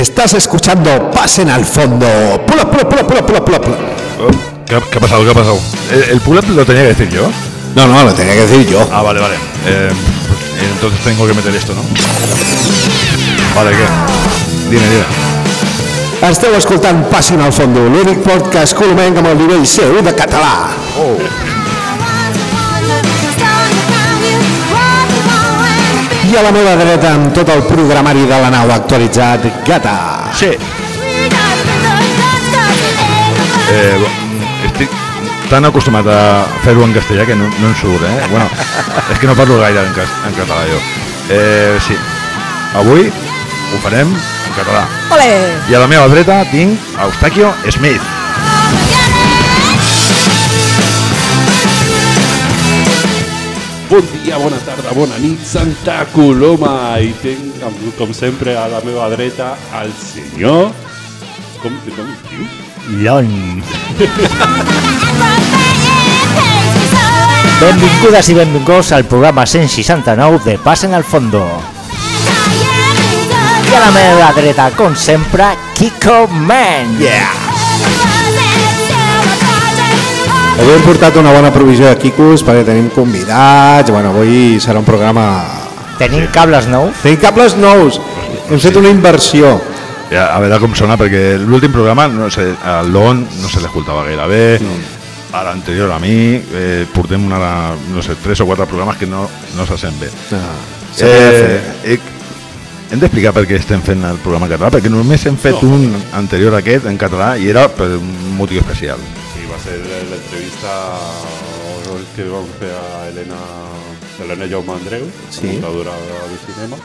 Estás escuchando Pasen al fondo. Pula, pula, pula, pula, pula, pula, pula. Oh, ¿Qué, ha- qué ha pasado? ¿Qué ha pasado? ¿El, el pull-up lo tenía que decir yo? No, no, lo tenía que decir yo. Ah, vale, vale. Eh, entonces tengo que meter esto, ¿no? Vale, ¿qué? Dime, dime. Esteu escoltant Passin al fondo, l'únic podcast amb el nivell seu de català. I a la meva dreta, amb tot el programari de la nau actualitzat, Gata. Sí. Eh, estic tan acostumat a fer-ho en castellà que no, no em surt, eh? Bueno, és que no parlo gaire en, cas, en català, jo. Eh, sí. Avui ho farem en català. Ole! I a la meva dreta tinc Eustaquio Smith. Bon dia, bona tarda, bona nit, Santa Coloma. I tinc, com- sempre, a la meva dreta, el senyor... Com, com es diu? Lon. Benvingudes i benvinguts al programa 169 de Passen al Fondo. I a la meva dreta, com sempre, Kiko Man. Yeah! Avui hem portat una bona provisió de quicos perquè tenim convidats. Bueno, avui serà un programa... Tenim cables nous. Tenim cables nous. Hem fet una inversió. Ja, a veure com sona, perquè l'últim programa, no sé, al Lon no se l'escoltava gaire bé, a l'anterior a mi, eh, portem una, no sé, tres o quatre programes que no, no se sent bé. Ah, de. Eh, eh, hem d'explicar per què estem fent el programa en català, perquè només hem fet No. un anterior a aquest en català i era per un motiu especial. Va ser l'entrevista que vam fer a Helena, Helena Jaume Andreu, Sí. muntadora de cinema.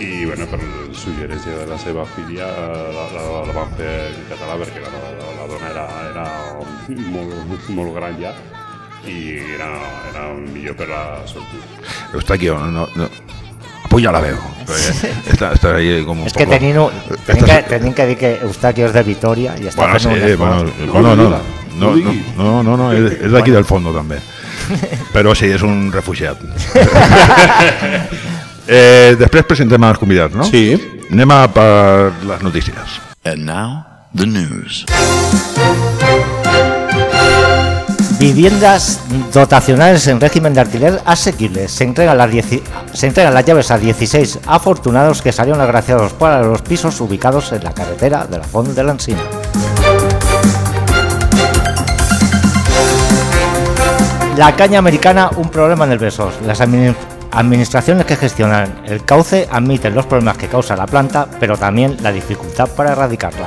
I bueno, per suggerència de la seva filla la, la, la van fer en català perquè la, la, la dona era, era molt, molt gran ja i era, era millor per la sortida. Eustaquio, no, no, no. Apuja la veu. Està, està ahí com un És que tenim, tenim, que, tenim que dir que Eustaquio és de Vitoria i està Bueno, sí, fent un esforç. bueno, No no, no, no no, no, no, no, és, és d'aquí del fondo també. Però sí, és un refugiat. eh, després presentem els convidats, no? Sí. Anem a per les notícies. And now, the news. Viviendas dotacionales en régimen de alquiler asequibles. Se entregan las, llaves a 16 afortunados que salieron agraciados para los pisos ubicados en la carretera de la Font de la Encina. La caña americana, un problema en el Besos. Las admini- administraciones que gestionan el cauce admiten los problemas que causa la planta, pero también la dificultad para erradicarla.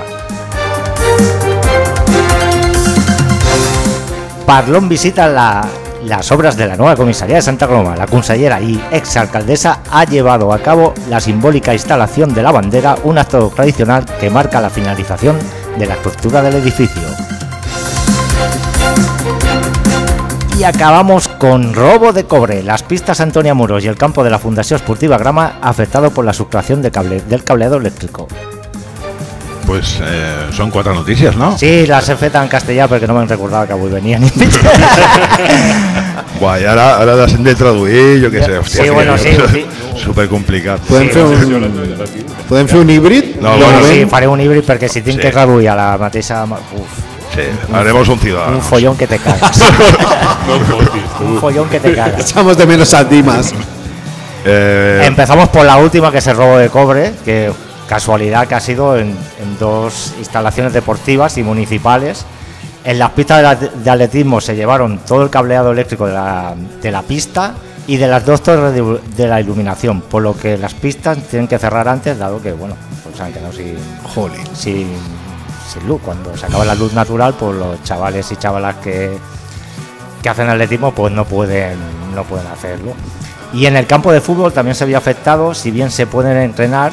Parlón visita la- las obras de la nueva comisaría de Santa Coloma. La consellera y exalcaldesa ha llevado a cabo la simbólica instalación de la bandera, un acto tradicional que marca la finalización de la estructura del edificio. Y acabamos con robo de cobre. Las pistas Antonia Muros y el campo de la Fundación Esportiva Grama afectado por la sustracción del cableado eléctrico. Pues eh, són quatre notícies, no? Sí, las he fet en castellà perquè no me'n recordava que avui venien. Buah, i ara, ara les hem de traduir, jo què sé, hòstia, Sí, bueno, sí, sí. supercomplicat. Podem, fer un, podem fer un híbrid? No, No, bueno, sí, faré un híbrid perquè si tinc Sí. que traduir a la mateixa... Uf, Sí, haremos un ciudadano. un follón que te cagas. Un follón que te cagas. Echamos de menos a Dimas. Eh, Empezamos por la última, que es el robo de cobre, que casualidad que ha sido en, en dos instalaciones deportivas y municipales. En las pistas de, la- de atletismo se llevaron todo el cableado eléctrico de la, de la pista y de las dos torres de, de la iluminación, por lo que las pistas tienen que cerrar antes, dado que, bueno, pues se han quedado sin, Jolín. sin, sin luz. Cuando se acaba la luz natural, pues los chavales y chavalas que, que hacen atletismo pues no pueden, no pueden hacerlo. Y en el campo de fútbol también se vio afectado, si bien se pueden entrenar,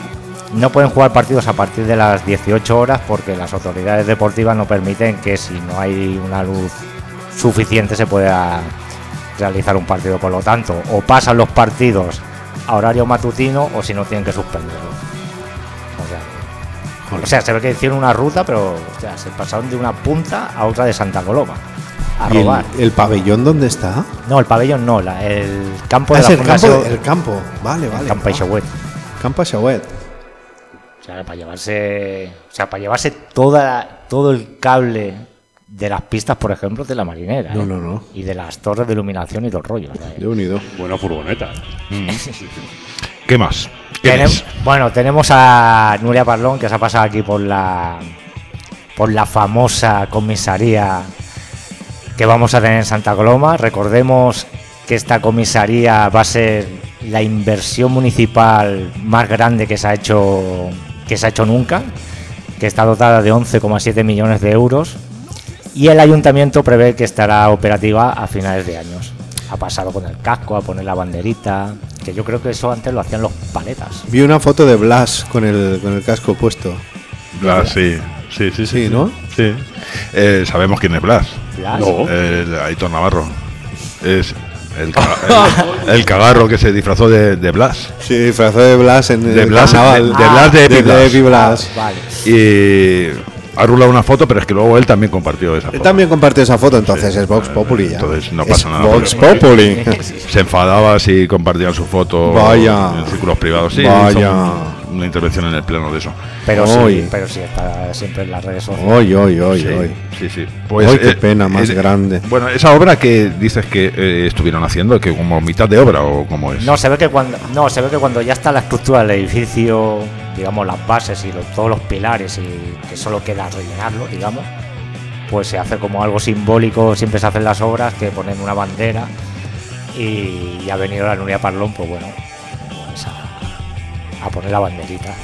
no pueden jugar partidos a partir de las 18 horas porque las autoridades deportivas no permiten que si no hay una luz suficiente se pueda realizar un partido. Por lo tanto, o pasan los partidos a horario matutino o si no tienen que suspenderlo. O sea, o sea, se ve que hicieron una ruta, pero se pasaron de una punta a otra de Santa Coloma. A ¿Y el, robar. el pabellón dónde está? No, el pabellón no, la- el campo Ah, de es la el campo, el campo. Vale, vale. Campo Ixauet. Campo Aixauet. O Claro, para llevarse. O sea, para llevarse toda, todo el cable de las pistas, por ejemplo, de la marinera. No, ¿eh? no, no. Y de las torres de iluminación y los rollos. ¿eh? De unido. Buena furgoneta. ¿Qué más? ¿Qué Tenem- es? bueno, tenemos a Nuria Parlón que se ha pasado aquí por la por la famosa comisaría que vamos a tener en Santa Coloma. Recordemos que esta comisaría va a ser la inversión municipal más grande que se ha hecho que se ha hecho nunca, que está dotada de 11,7 millones de euros y el ayuntamiento prevé que estará operativa a finales de años. Ha pasado con el casco, a poner la banderita, que yo creo que eso antes lo hacían los paletas. Vi una foto de Blas con el, con el casco puesto. Blas, sí. Sí, sí, sí. Sí, ¿no? Sí. Eh, sabemos quién es Blas. Blas. No. El Aitor Navarro. Es el, el- el cagarro que se disfrazó de, de Blas. Sí, disfrazó de Blas en De el Blas, carnaval. de- de Blas de Epi Blas. Epi Blas. Vale. Y ha rulado una foto, pero es que luego él también compartió esa Él foto. también compartió esa foto, entonces es Vox Populi ya. Entonces no Es pasa nada, Vox Populi. Se enfadaba si compartían su foto Vaya. en círculos privados. Sí, Vaya. Una intervención en el pleno de eso. Pero Oy. sí, pero sí está siempre en las redes sociales. Hoy, hoy, hoy, sí, hoy. sí, sí. Ay, qué eh, pena más eh, grande. Bueno, esa obra que dices que eh, estuvieron haciendo, que como mitad de obra o cómo es. No, se ve que cuando no, se ve que cuando ya está la estructura del edificio, digamos las bases y lo- todos los pilares y que solo queda rellenarlo, digamos, pues se hace como algo simbólico, siempre se hacen las obras que ponen una bandera y, ha venido la Nuria Parlón, pues bueno, pues a, poner la banderita.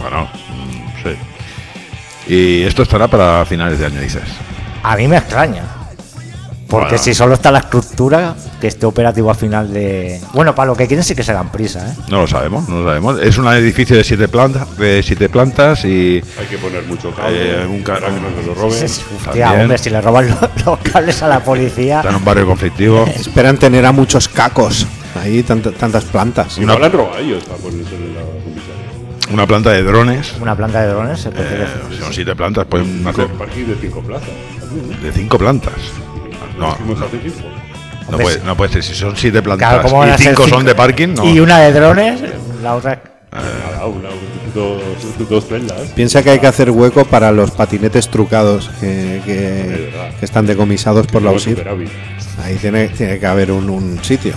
Bueno, mm, sí. Y esto estará para finales de año, dices. A mí me extraña. Porque Bueno. si solo está la estructura, que esté operativo a final de. Bueno, para lo que quieren sí que se dan prisa, ¿eh? No lo sabemos, no lo sabemos. Es un edificio de siete plantas, de siete plantas y Hay que poner mucho cable Eh, un ca- para que no se lo roben. Hostia, También. hombre, si le roban los, los cables a la policía. está en un barrio conflictivo. Esperan tener a muchos cacos. Ahí tant- tantas plantas. Y no ponerse en la comisaría. Una planta de drones. Una planta de drones, se puede eh, decir. son siete plantas, pueden hacer Un parking de cinco plazas. de cinco plantas. No, ¿Cómo se no, hace cinco? no Hombre, puede, sí. no puede ser. Si son siete Claro, plantas ¿cómo van a y ser cinco son de parking, no. Y una de drones, la otra. Nada, una, dos, dos celdas. Piensa que hay que hacer hueco para los patinetes trucados que, que- que están decomisados por la Luego USIR. superávit. Ahí tiene, tiene que haber un, un sitio.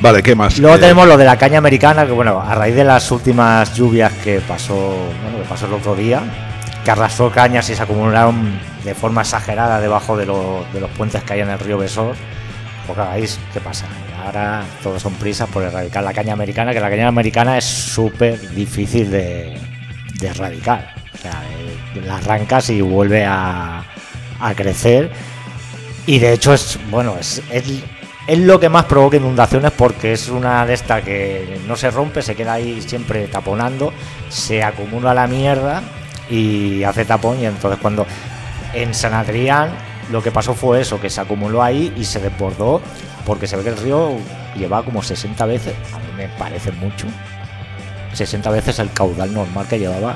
Vale, ¿qué más? Luego Eh, tenemos lo de la caña americana, que bueno, a raíz de las últimas lluvias que pasó, bueno, que pasó el otro día, que arrasó cañas y se acumularon de forma exagerada debajo de, los- de los puentes que hay en el río Besor. Pues hagáis, ¿qué pasa? Ahora todos son prisas por erradicar la caña americana, que la caña americana es súper difícil de, de erradicar. O sea, eh, la arrancas y vuelve a, a crecer. Y de hecho es, bueno, es, es, es lo que más provoca inundaciones porque es una de estas que no se rompe, se queda ahí siempre taponando, se acumula la mierda y hace tapón y entonces cuando en San Adrián lo que pasó fue eso, que se acumuló ahí y se desbordó porque se ve que el río lleva como 60 veces, a mí me parece mucho, 60 veces el caudal normal que llevaba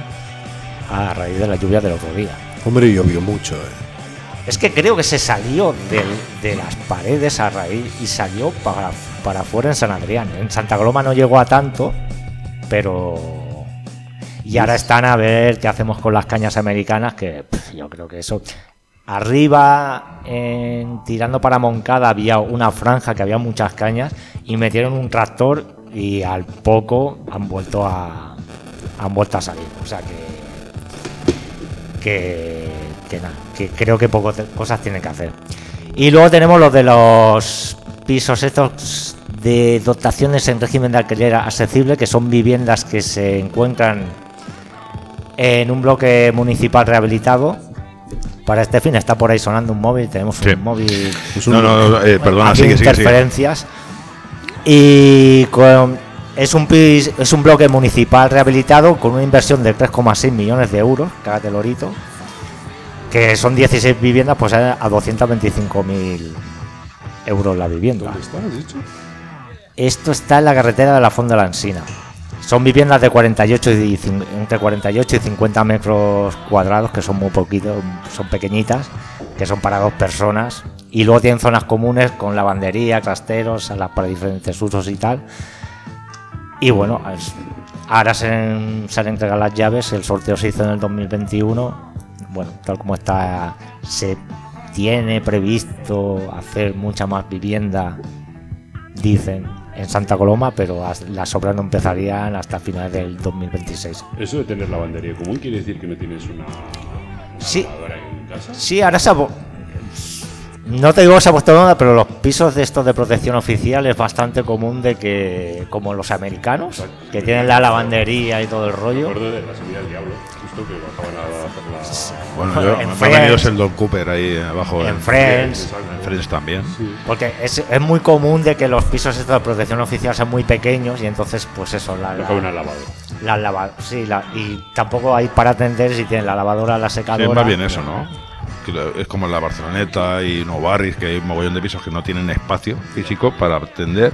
a raíz de la lluvia del otro día. Hombre, llovió mucho. eh. Es que creo que se salió del- de las paredes a raíz y salió para, para afuera en San Adrián. En Santa Coloma no llegó a tanto, pero... Y ahora están a ver qué hacemos con las cañas americanas, que pff, yo creo que eso... Arriba, en- tirando para Moncada, había una franja que había muchas cañas y metieron un tractor y al poco han vuelto a, han vuelto a salir. O sea que que, que nada, que creo que pocas cosas tienen que hacer. Y luego tenemos los de los pisos estos de dotaciones en régimen de alquiler accesible, que son viviendas que se encuentran en un bloque municipal rehabilitado. Para este fin está por ahí sonando un móvil, tenemos Sí. un móvil No, no, no, eh, perdona, sigue, sigue. interferencias. Y con- es, un pis- es un bloque municipal rehabilitado con una inversión de 3,6 millones de euros, cágate lorito, que son 16 viviendas, pues a 225.000 euros la vivienda. ¿Dónde está? ¿Has dicho? Esto está en la carretera de la Fonda de la Encina. Son viviendas de 48 y entre 48 y 50 metros cuadrados, que son muy poquitos, son pequeñitas, que son para dos personas. Y luego tienen zonas comunes con lavandería, trasteros, salas para diferentes usos y tal. Y bueno, es- Ahora se, se han entregado las llaves, el sorteo se hizo en el 2021. Bueno, tal como está, se tiene previsto hacer mucha más vivienda, dicen, en Santa Coloma, pero as- las obras no empezarían hasta finales del 2026. Eso de tener lavandería común quiere decir que no tienes una, una Sí. en casa. Sí, ahora se No te digo que se ha puesto de moda, pero los pisos de estos de protección oficial es bastante común de que, como los americanos, que tienen la lavandería y todo el Me rollo, acuerdo de la subida del diablo, justo que bajaban a hacer la. Bueno, yo, En me ha Sheldon Cooper ahí abajo. en Friends, En Friends también. porque es, es muy común de que los pisos estos de protección oficial sean muy pequeños y entonces, pues eso, la, Bajaban una lavadora. la lava- sí, la- y tampoco hay para atender si tienen la lavadora, la Sí, secadora. es más bien eso, ¿no? Que Es como en la Barceloneta y Nuevo Barris, que hay un mogollón de pisos que no tienen espacio físico para atender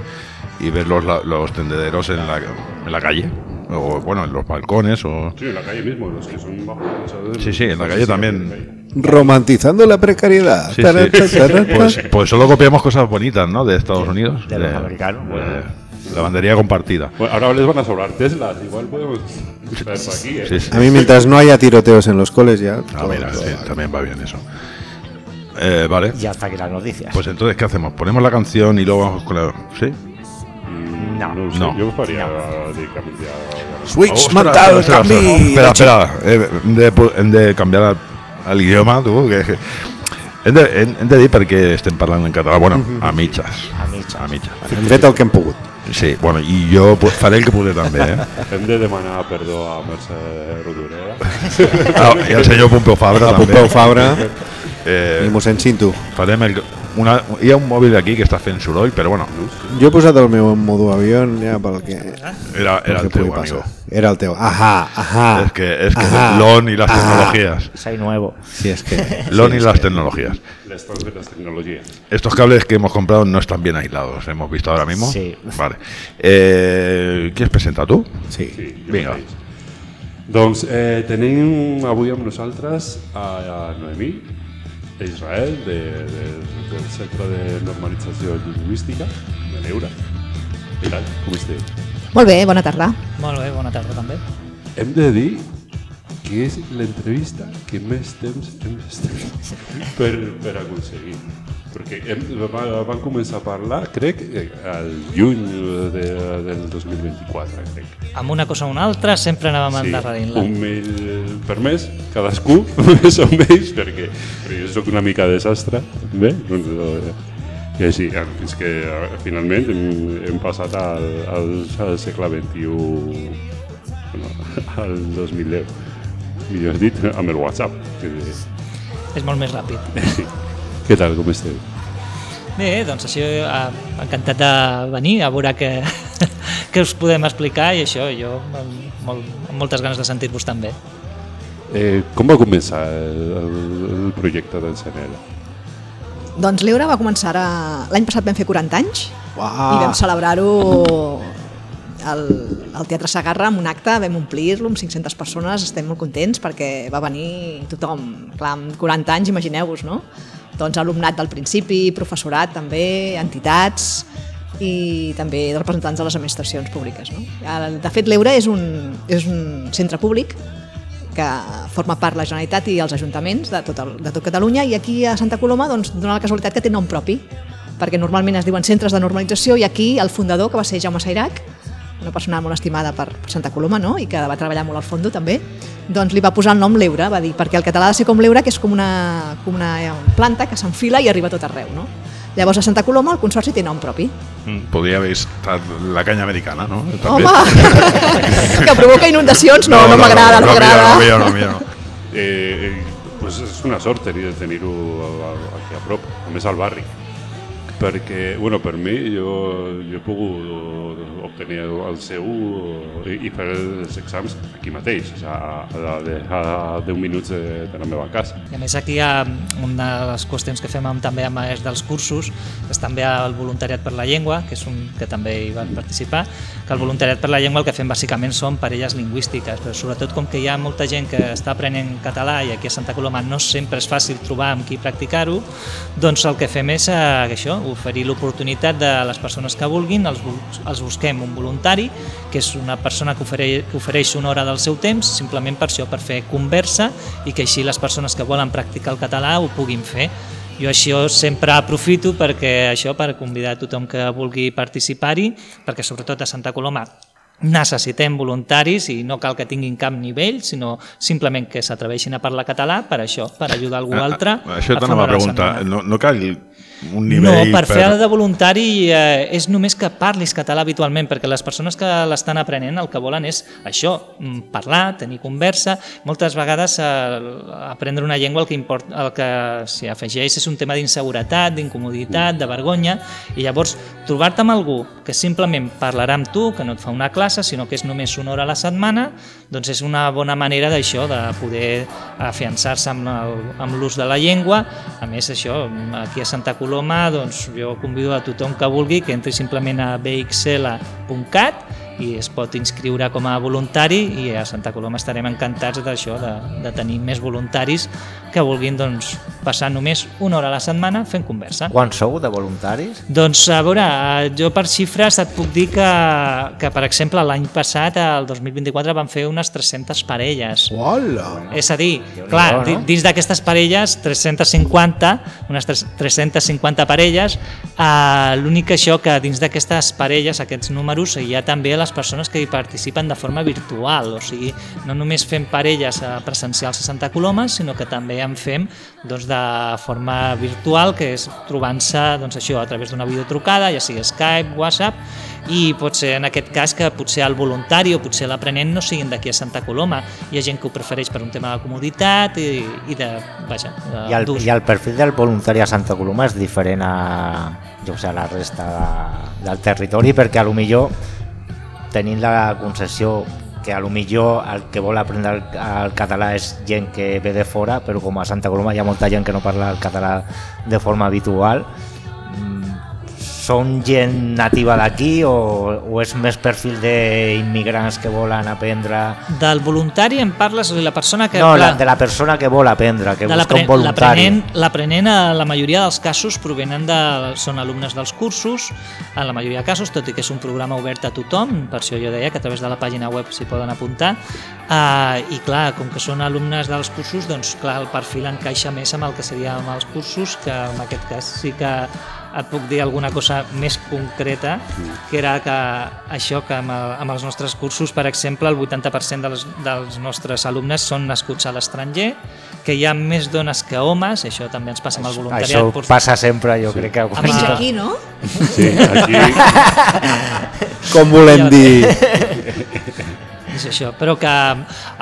y ver los, la- los tendederos en la, en la calle. O bueno, en los balcones. o Sí, en la calle mismo, los que son bajos. ¿sabes? Sí, sí, en la calle también. Romantizando la precariedad. Sí, sí. Pues, pues solo copiamos cosas bonitas, ¿no? De Estados Unidos. de los americanos, de bueno. Lavandería compartida. Bueno, ahora les van a sobrar Teslas, igual podemos aquí. ¿eh? Sí, sí. A mí mientras no haya tiroteos en los coles ya... Ah, mira, sí, vale. también va bien eso. Eh, vale. Y hasta aquí las noticias. Pues entonces, ¿qué hacemos? ¿Ponemos la canción y luego vamos con la... ¿Sí? No, sé, no. Yo faría directamente a. Switch mental, ostras, canvi. Espera, espera. eh, hem, de, de canviar al, al idioma, tu, que, que hem, de, hem, hem de dir perquè estem parlant en català, bueno, a mitges. A mitges. A mitges. Hem fet el que hem pogut. Sí, bueno, i jo faré el que podré també, eh? Hem de demanar perdó a Mercè Rodoreda. Ah, I el senyor Pompeu Fabra A també. Pompeu Fabra Eh, i mossèn Cinto. farem el, una, hi ha un mòbil aquí que està fent soroll, però bueno, Jo he posat el meu en modo avió ja pel que... era, era el teu amigo. Era el teu. Ajá, ajá. Es que, es que ajá, LON y las ajá. tecnologías. Soy nuevo. Sí, es que... LON sí, y las que- tecnologías. Les de las tecnologías. Estos cables que hemos comprado no están bien aislados, hemos visto ahora mismo. Sí. Vale. Eh, ¿Quieres presentar tú? Sí. Sí, Vinga. Doncs eh, tenim avui amb nosaltres a, a Noemí, d'Israel, de, de, del Centre de Normalització Lingüística, de l'Eura. Què tal? Com esteu? Molt bé, bona tarda. Molt bé, bona tarda també. Hem de dir que és l'entrevista que més temps hem estat per, per aconseguir. Perquè hem, va, van començar a parlar, crec, eh, al juny de, del 2024, crec. Amb una cosa o una altra sempre anàvem sí, endarrerint-la. un mail per mes, cadascú, més o menys, perquè, perquè jo sóc una mica desastre, bé, doncs, eh, i així, fins que eh, finalment hem, hem passat al, al, al segle XXI, bueno, al 2010, millor dit, amb el WhatsApp. Que, És molt més ràpid. Què tal, com esteu? Bé, doncs això, eh, encantat de venir a veure què, què us podem explicar i això, jo amb, molt, amb moltes ganes de sentir-vos també. Eh, com va començar el, el, projecte d'Enceneda? Doncs l'Eura va començar a... L'any passat vam fer 40 anys Uau. i vam celebrar-ho al, al Teatre Sagarra amb un acte, vam omplir-lo amb 500 persones, estem molt contents perquè va venir tothom. Clar, amb 40 anys, imagineu-vos, no? Doncs alumnat del principi, professorat també, entitats i també representants de les administracions públiques. No? De fet, l'Eura és, un, és un centre públic que forma part la Generalitat i els ajuntaments de tot, el, de tot Catalunya i aquí a Santa Coloma doncs, dona la casualitat que té nom propi perquè normalment es diuen centres de normalització i aquí el fundador, que va ser Jaume Sairac una persona molt estimada per per Santa Coloma no? i que va treballar molt al fondo també doncs li va posar el nom l'Eura, va dir, perquè el català ha de ser com l'Eura, que és com una, com una eh, planta que s'enfila i arriba a tot arreu. No? Llavors a Santa Coloma el Consorci té nom propi. Mm, Podria haver estat la canya americana, no? També. Home, que provoca inundacions, no, no, m'agrada, no, m'agrada. No, millor, no, millor, no. Eh, eh, pues és una sort tenir- tenir-ho aquí a prop, a més al barri. Perquè, bueno, per mi, jo, jo he pogut obtenir el C1 i, i fer els exàmens aquí mateix, o sigui, a, a, a, a 10 minuts de, de la meva casa. I a més aquí hi ha una de les qüestions que fem amb, també amb és dels cursos, és també el voluntariat per la llengua, que és un que també hi van participar, que el voluntariat per la llengua el que fem bàsicament són parelles lingüístiques, però sobretot com que hi ha molta gent que està aprenent català i aquí a Santa Coloma no sempre és fàcil trobar amb qui practicar-ho, doncs el que fem és eh, això, oferir l'oportunitat de les persones que vulguin, els, els busquem un voluntari, que és una persona que ofereix, que ofereix una hora del seu temps, simplement per això, per fer conversa i que així les persones que volen practicar el català ho puguin fer. Jo això sempre aprofito perquè això per convidar a tothom que vulgui participar-hi, perquè sobretot a Santa Coloma necessitem voluntaris i no cal que tinguin cap nivell, sinó simplement que s'atreveixin a parlar català per això, per ajudar algú altre Ah, Això a fer t'anava a preguntar. No, no cal un No, nivell... per fer de voluntari eh, és només que parlis català habitualment, perquè les persones que l'estan aprenent el que volen és això, mm, parlar, tenir conversa. Moltes vegades eh, aprendre una llengua el que, import, el que s'hi afegeix és un tema d'inseguretat, d'incomoditat, de vergonya, i llavors trobar-te amb algú que simplement parlarà amb tu, que no et fa una classe, sinó que és només una hora a la setmana, doncs és una bona manera d'això, de poder afiançar-se amb l'ús de la llengua. A més, això, aquí a Santa Coloma, doncs jo convido a tothom que vulgui que entri simplement a bxl.cat i es pot inscriure com a voluntari i a Santa Coloma estarem encantats d'això, de, de tenir més voluntaris que vulguin doncs, passar només una hora a la setmana fent conversa. Quan sou de voluntaris? Doncs a veure, eh, jo per xifres et puc dir que, que per exemple, l'any passat, el 2024, van fer unes 300 parelles. Hola! És a dir, clar, no? di- dins d'aquestes parelles, 350, unes tres- 350 parelles, eh, l'únic que això que dins d'aquestes parelles, aquests números, hi ha també les persones que hi participen de forma virtual, o sigui, no només fem parelles eh, presencials a Santa Coloma, sinó que també en fem doncs, de forma virtual, que és trobant-se doncs, això a través d'una videotrucada, ja sigui Skype, WhatsApp, i pot ser en aquest cas que potser el voluntari o potser l'aprenent no siguin d'aquí a Santa Coloma. Hi ha gent que ho prefereix per un tema de comoditat i, i de, vaja, de, I el. I el perfil del voluntari a Santa Coloma és diferent a, jo sé, a la resta de, del territori perquè a lo millor tenint la concessió que a lo millor el que vol aprendre el, el català és gent que ve de fora, però com a Santa Coloma hi ha molta gent que no parla el català de forma habitual, són gent nativa d'aquí o, o és més perfil d'immigrants que volen aprendre... Del voluntari en parles, o sigui, la persona que... No, la, de la persona que vol aprendre, que de busca un voluntari. l'aprenent- la majoria dels casos, provenen de... són alumnes dels cursos, en la majoria de casos, tot i que és un programa obert a tothom, per això jo deia que a través de la pàgina web s'hi poden apuntar, uh, i clar, com que són alumnes dels cursos, doncs clar, el perfil encaixa més amb el que seria amb els cursos, que en aquest cas sí que et puc dir alguna cosa més concreta, que era que això que amb, el, amb els nostres cursos, per exemple, el 80% dels, dels nostres alumnes són nascuts a l'estranger, que hi ha més dones que homes, això també ens passa amb el voluntariat. Això Pots- passa sempre, jo crec que... Almenys Ah. aquí, no? Sí, aquí Com volem dir... És això, però que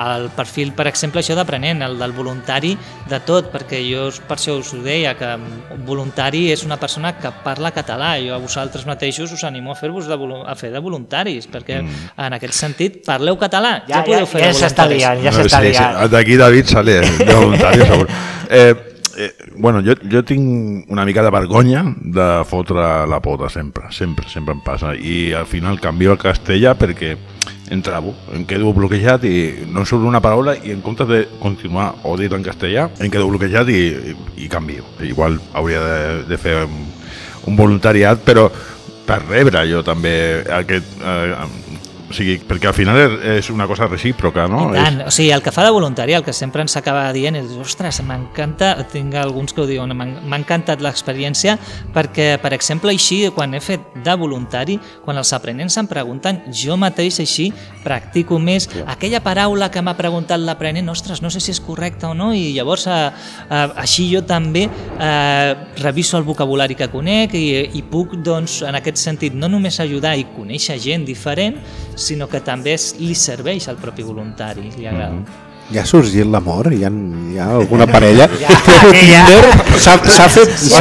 el perfil, per exemple, això d'aprenent, el del voluntari, de tot, perquè jo per això us ho deia, que un voluntari és una persona que parla català. Jo a vosaltres mateixos us animo a fer-vos de, volu- a fer de voluntaris, perquè mm. en aquest sentit parleu català, ja, Ja, ja, podeu fer ja de s'està liant, ja No, s'està sí, sí. liant. D'aquí David sale de voluntari, segur. Eh, eh, bueno, jo, jo tinc una mica de vergonya de fotre la pota sempre, sempre, sempre em passa. I al final canvio al castellà perquè em trabo, em quedo bloquejat i no surt una paraula i en comptes de continuar o dir en castellà, em quedo bloquejat i, i, i canvio. Igual hauria de, de fer un, un voluntariat, però per rebre jo també aquest... Eh, o sigui, perquè al final és, és una cosa recíproca, no? I tant, o sigui, el que fa de voluntari, el que sempre ens acaba dient és, ostres, m'encanta, tinc alguns que ho diuen, "M'ha- encantat l'experiència, perquè, per exemple, així, quan he fet de voluntari, quan els aprenents em pregunten, jo mateix així practico més aquella paraula que m'ha preguntat l'aprenent, ostres, no sé si és correcta o no, i llavors eh, eh, així jo també eh, reviso el vocabulari que conec i, i puc, doncs, en aquest sentit, no només ajudar i conèixer gent diferent, sinó que també es, li serveix al propi voluntari, li agrada. Mm -hmm. Ja ha sorgit l'amor? Hi, ha, hi ha alguna parella? Ja, que ja. Tinder s'ha fet... Si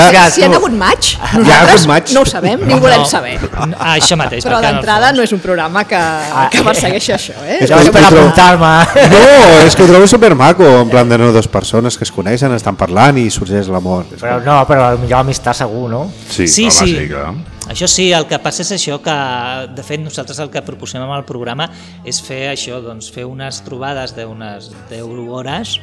hi ha hagut maig, ha nosaltres hagut maig. no ho sabem ni ho volem saber. Ah, això mateix. Però d'entrada no és un programa que, que persegueixi això, eh? És que per ho trobo- apuntar-me. No, és que ho trobo supermaco, en plan de no, dues persones que es coneixen, estan parlant i sorgeix l'amor. Però no, però potser amistat segur, no? Sí, Sí, home, sí. sí clar. Això sí, el que passa és això que, de fet, nosaltres el que proposem amb el programa és fer això, doncs fer unes trobades d'unes 10 hores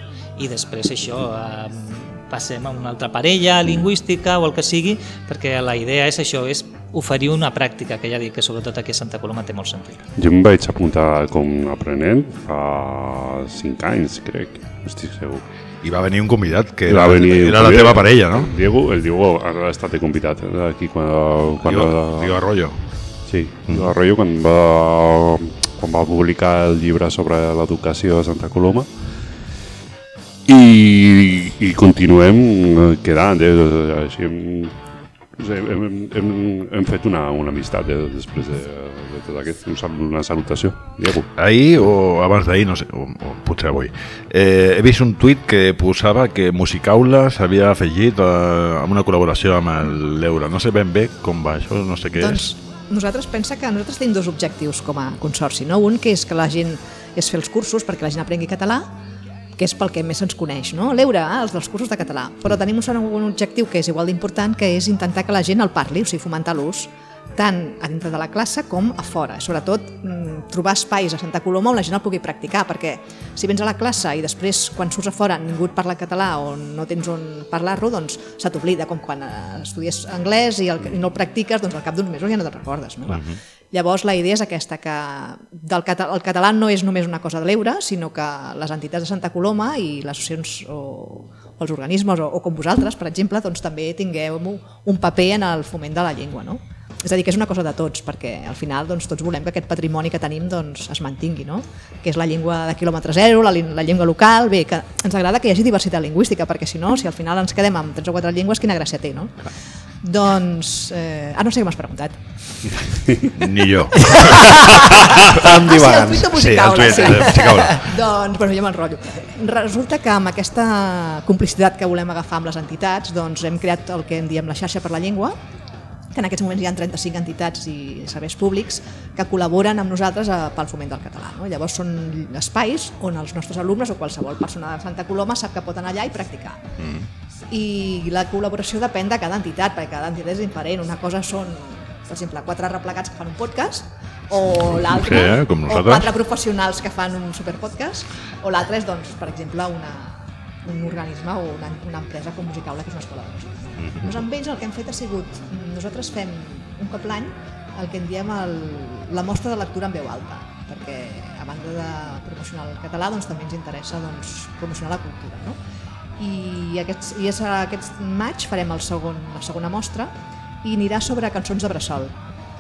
i després això, eh, passem a una altra parella lingüística o el que sigui, perquè la idea és això, és oferir una pràctica, que ja dic que sobretot aquí a Santa Coloma té molt sentit. Jo em vaig apuntar com aprenent fa 5 anys, crec, no estic segur. I va venir un convidat que I era, va venir era la teva parella, no? El Diego, el Diego ha estat de convidat aquí quan... quan Diego, Diego Arroyo. Sí, Diego Arroyo quan va, quan va publicar el llibre sobre l'educació a Santa Coloma i, i continuem quedant, eh, així hem, hem, hem, hem fet una, una amistat eh, després de, de tot aquest, una salutació, Diego. Ahir o abans d'ahir, no sé, o, o potser avui. Eh, he vist un tuit que posava que Musicaula s'havia afegit eh, amb una col·laboració amb el l'Eura. No sé ben bé com va això, no sé què Doncs és. nosaltres pensa que nosaltres tenim dos objectius com a consorci, no? Un que és que la gent és fer els cursos perquè la gent aprengui català, que és pel que més se'ns coneix, no? L'eure, ah, els dels cursos de català. Però tenim un segon objectiu que és igual d'important, que és intentar que la gent el parli, o sigui, fomentar l'ús tant a dintre de la classe com a fora. Sobretot mm, trobar espais a Santa Coloma on la gent el pugui practicar, perquè si vens a la classe i després quan surts a fora ningú et parla català o no tens on parlar-lo, doncs se t'oblida, com quan eh, estudies anglès i, el, i no el practiques, doncs al cap d'uns mesos ja no te'n recordes. No? Llavors la idea és aquesta, que del català, el català no és només una cosa de l'eure, sinó que les entitats de Santa Coloma i les associacions o, o els organismes, o, o com vosaltres, per exemple, doncs també tingueu un paper en el foment de la llengua. No? És a dir, que és una cosa de tots, perquè al final doncs, tots volem que aquest patrimoni que tenim doncs, es mantingui, no? que és la llengua de quilòmetre zero, la, la llengua local, bé, que ens agrada que hi hagi diversitat lingüística, perquè si no, si al final ens quedem amb tres o quatre llengües, quina gràcia té, no? Doncs... Eh, ah, no sé què m'has preguntat. Ni jo. Tan Ah, sí, el tuit Sí, el tuit Musicaula. doncs, bueno, jo m'enrotllo. Resulta que amb aquesta complicitat que volem agafar amb les entitats, doncs hem creat el que en diem la xarxa per la llengua, que en aquests moments hi ha 35 entitats i serveis públics que col·laboren amb nosaltres eh, pel foment del català. No? Llavors són espais on els nostres alumnes o qualsevol persona de Santa Coloma sap que pot anar allà i practicar. Mm. I la col·laboració depèn de cada entitat, perquè cada entitat és diferent. Una cosa són, per exemple, quatre replegats que fan un podcast, o l'altra, Sí, eh, o quatre professionals que fan un superpodcast, o l'altre és, doncs, per exemple, una, un organisme o una, una empresa com Musicaula, que és una escola de música. Doncs amb ells el que hem fet ha sigut, nosaltres fem un cop l'any el que en diem el, la mostra de lectura en veu alta, perquè a banda de promocionar el català doncs, també ens interessa doncs, promocionar la cultura. No? I, aquests, i és aquest maig farem el segon, la segona mostra i anirà sobre cançons de bressol.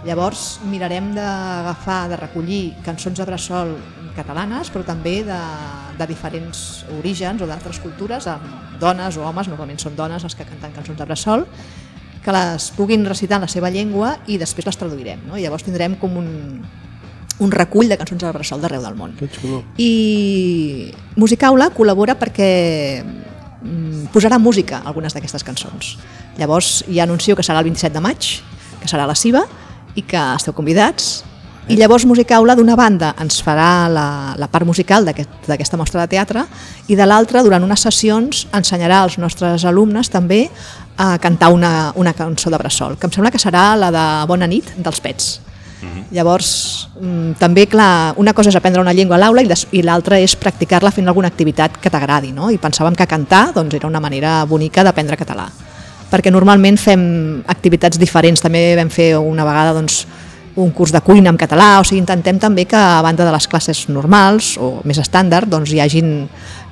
Llavors mirarem d'agafar, de recollir cançons de bressol catalanes, però també de, de diferents orígens o d'altres cultures, amb dones o homes, normalment són dones els que canten cançons de bressol, que les puguin recitar en la seva llengua i després les traduirem. No? I llavors tindrem com un, un recull de cançons de bressol d'arreu del món. I Musicaula col·labora perquè mm, posarà música a algunes d'aquestes cançons. Llavors ja anuncio que serà el 27 de maig, que serà la CIVA, i que esteu convidats. I llavors Musicaula, d'una banda, ens farà la, la part musical d'aquest- d'aquesta mostra de teatre i de l'altra, durant unes sessions, ensenyarà als nostres alumnes també a cantar una, una cançó de bressol, que em sembla que serà la de Bona nit, dels Pets. Llavors, mm, també, clar, una cosa és aprendre una llengua a l'aula i l'altra és practicar-la fent alguna activitat que t'agradi, no? I pensàvem que cantar doncs, era una manera bonica d'aprendre català. Perquè normalment fem activitats diferents, també vam fer una vegada doncs, un curs de cuina en català, o sigui, intentem també que a banda de les classes normals o més estàndard, doncs hi hagin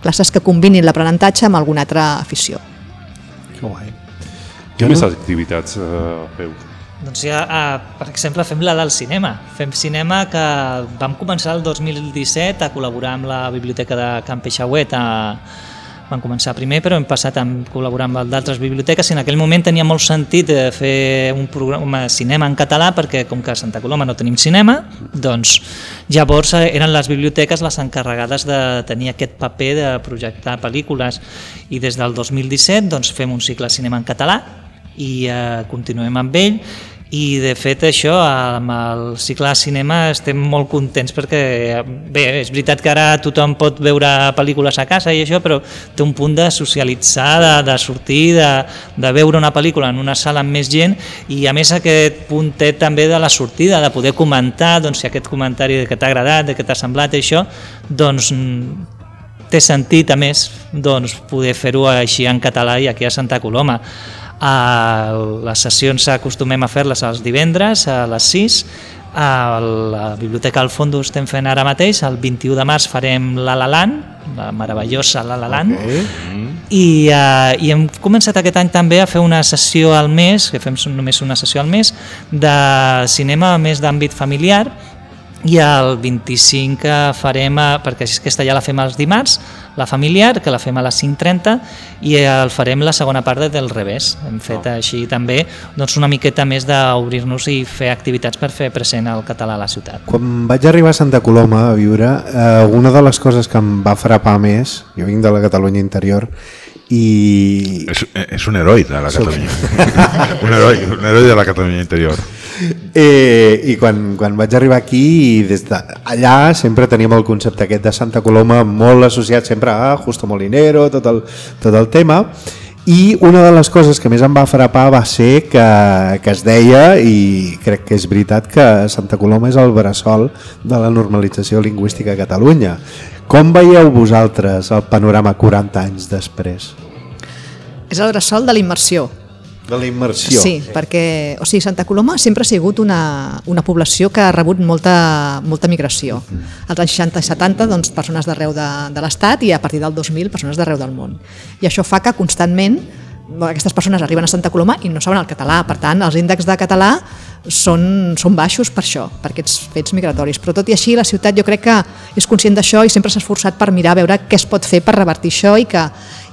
classes que combinin l'aprenentatge amb alguna altra afició. Que guai. Què més activitats eh, feu? Doncs ja, ah, per exemple, fem la del cinema. Fem cinema que vam començar el 2017 a col·laborar amb la Biblioteca de Can Peixauet. A... Vam començar primer, però hem passat a col·laborar amb d'altres biblioteques. I en aquell moment tenia molt sentit eh, fer un programa cinema en català perquè com que a Santa Coloma no tenim cinema, doncs llavors eh, eren les biblioteques les encarregades de tenir aquest paper de projectar pel·lícules. I des del 2017 doncs, fem un cicle cinema en català i eh, continuem amb ell i de fet això amb el cicle de cinema estem molt contents perquè bé, és veritat que ara tothom pot veure pel·lícules a casa i això però té un punt de socialitzar, de, de sortir de, de veure una pel·lícula en una sala amb més gent i a més aquest punt té també de la sortida, de poder comentar doncs, si aquest comentari que t'ha agradat, de que t'ha semblat això doncs té sentit, a més, doncs, poder fer-ho així en català i aquí a Santa Coloma. Uh, les sessions acostumem a fer-les els divendres a les 6 a la Biblioteca del Fondo estem fent ara mateix, el 21 de març farem la Lalan, la meravellosa la Lalan, okay. i, uh, i hem començat aquest any també a fer una sessió al mes, que fem només una sessió al mes, de cinema més d'àmbit familiar, i el 25 que farem, eh, perquè aquesta ja la fem els dimarts, la familiar, que la fem a les 5.30 i el farem la segona part del revés. Hem fet oh. així també doncs una miqueta més d'obrir-nos i fer activitats per fer present el català a la ciutat. Quan vaig arribar a Santa Coloma a viure, eh, una de les coses que em va frapar més, jo vinc de la Catalunya interior, i... És, és un heroi de la Catalunya. un, heroi, un heroi de la Catalunya interior. Eh, I quan, quan vaig arribar aquí, des d'allà sempre teníem el concepte aquest de Santa Coloma molt associat sempre a Justo Molinero, tot el, tot el tema, i una de les coses que més em va frapar va ser que, que es deia, i crec que és veritat, que Santa Coloma és el bressol de la normalització lingüística a Catalunya. Com veieu vosaltres el panorama 40 anys després? És el bressol de la immersió. De la immersió. Sí, perquè o sigui, Santa Coloma sempre ha sigut una, una població que ha rebut molta, molta migració. Als anys 60 i 70, doncs, persones d'arreu de, de l'Estat i a partir del 2000, persones d'arreu del món. I això fa que constantment aquestes persones arriben a Santa Coloma i no saben el català, per tant, els índexs de català són, són baixos per això, per aquests fets migratoris. Però tot i així, la ciutat jo crec que és conscient d'això i sempre s'ha esforçat per mirar a veure què es pot fer per revertir això i que,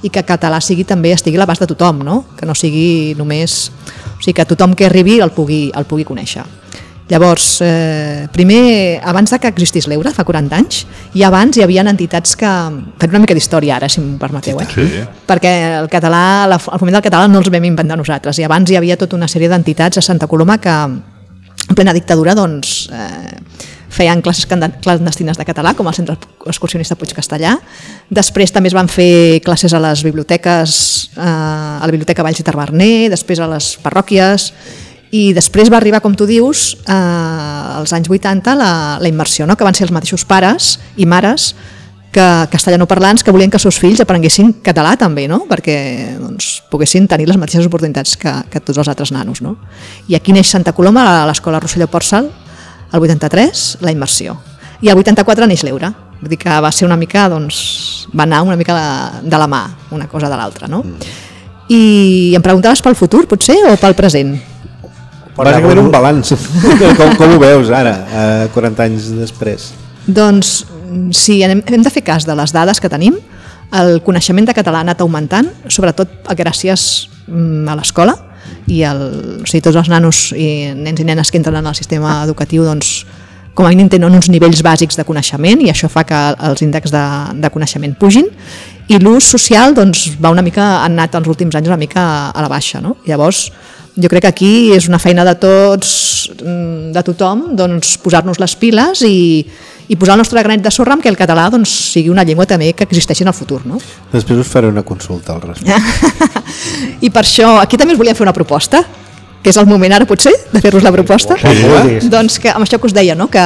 i que català sigui també estigui a l'abast de tothom, no? que no sigui només... O sigui, que tothom que arribi el pugui, el pugui conèixer. Llavors, eh, primer, abans de que existís l'euro, fa 40 anys, i abans hi havia entitats que... Fem una mica d'història ara, si m'ho permeteu, eh? Sí. perquè el català, la, el foment del català no els vam inventar nosaltres, i abans hi havia tota una sèrie d'entitats a Santa Coloma que en plena dictadura doncs, eh, feien classes clandestines de català, com el Centre Excursionista Puig Castellà. Després també es van fer classes a les biblioteques, eh, a la Biblioteca Valls i Tarbarner, després a les parròquies, i després va arribar, com tu dius, eh, als anys 80 la, la immersió, no? que van ser els mateixos pares i mares que castellanoparlants que volien que els seus fills aprenguessin català també, no? perquè doncs, poguessin tenir les mateixes oportunitats que, que tots els altres nanos. No? I aquí neix Santa Coloma, a l'escola Rosselló Porcel, el 83, la immersió. I el 84 neix l'Eure. Vull dir que va ser una mica, doncs, va anar una mica de la mà, una cosa de l'altra. No? Mm. I em preguntaves pel futur, potser, o pel present? Bàsicament un balanç. com, com ho veus ara, eh, 40 anys després? Doncs sí, hem, hem de fer cas de les dades que tenim. El coneixement de català ha anat augmentant, sobretot gràcies mm, a l'escola i el, o sigui, tots els nanos i nens i nenes que entren en el sistema educatiu doncs, com a mínim tenen uns nivells bàsics de coneixement i això fa que els índexs de, de coneixement pugin i l'ús social doncs, va una mica, ha anat els últims anys una mica a la baixa. No? Llavors, jo crec que aquí és una feina de tots, mm, de tothom, doncs, posar-nos les piles i, i posar el nostre granet de sorra que el català doncs, sigui una llengua també que existeixi en el futur. No? Després us faré una consulta al respecte. I per això, aquí també us volíem fer una proposta, que és el moment ara potser de fer-vos la proposta. Sí. Doncs que amb això que us deia, no? que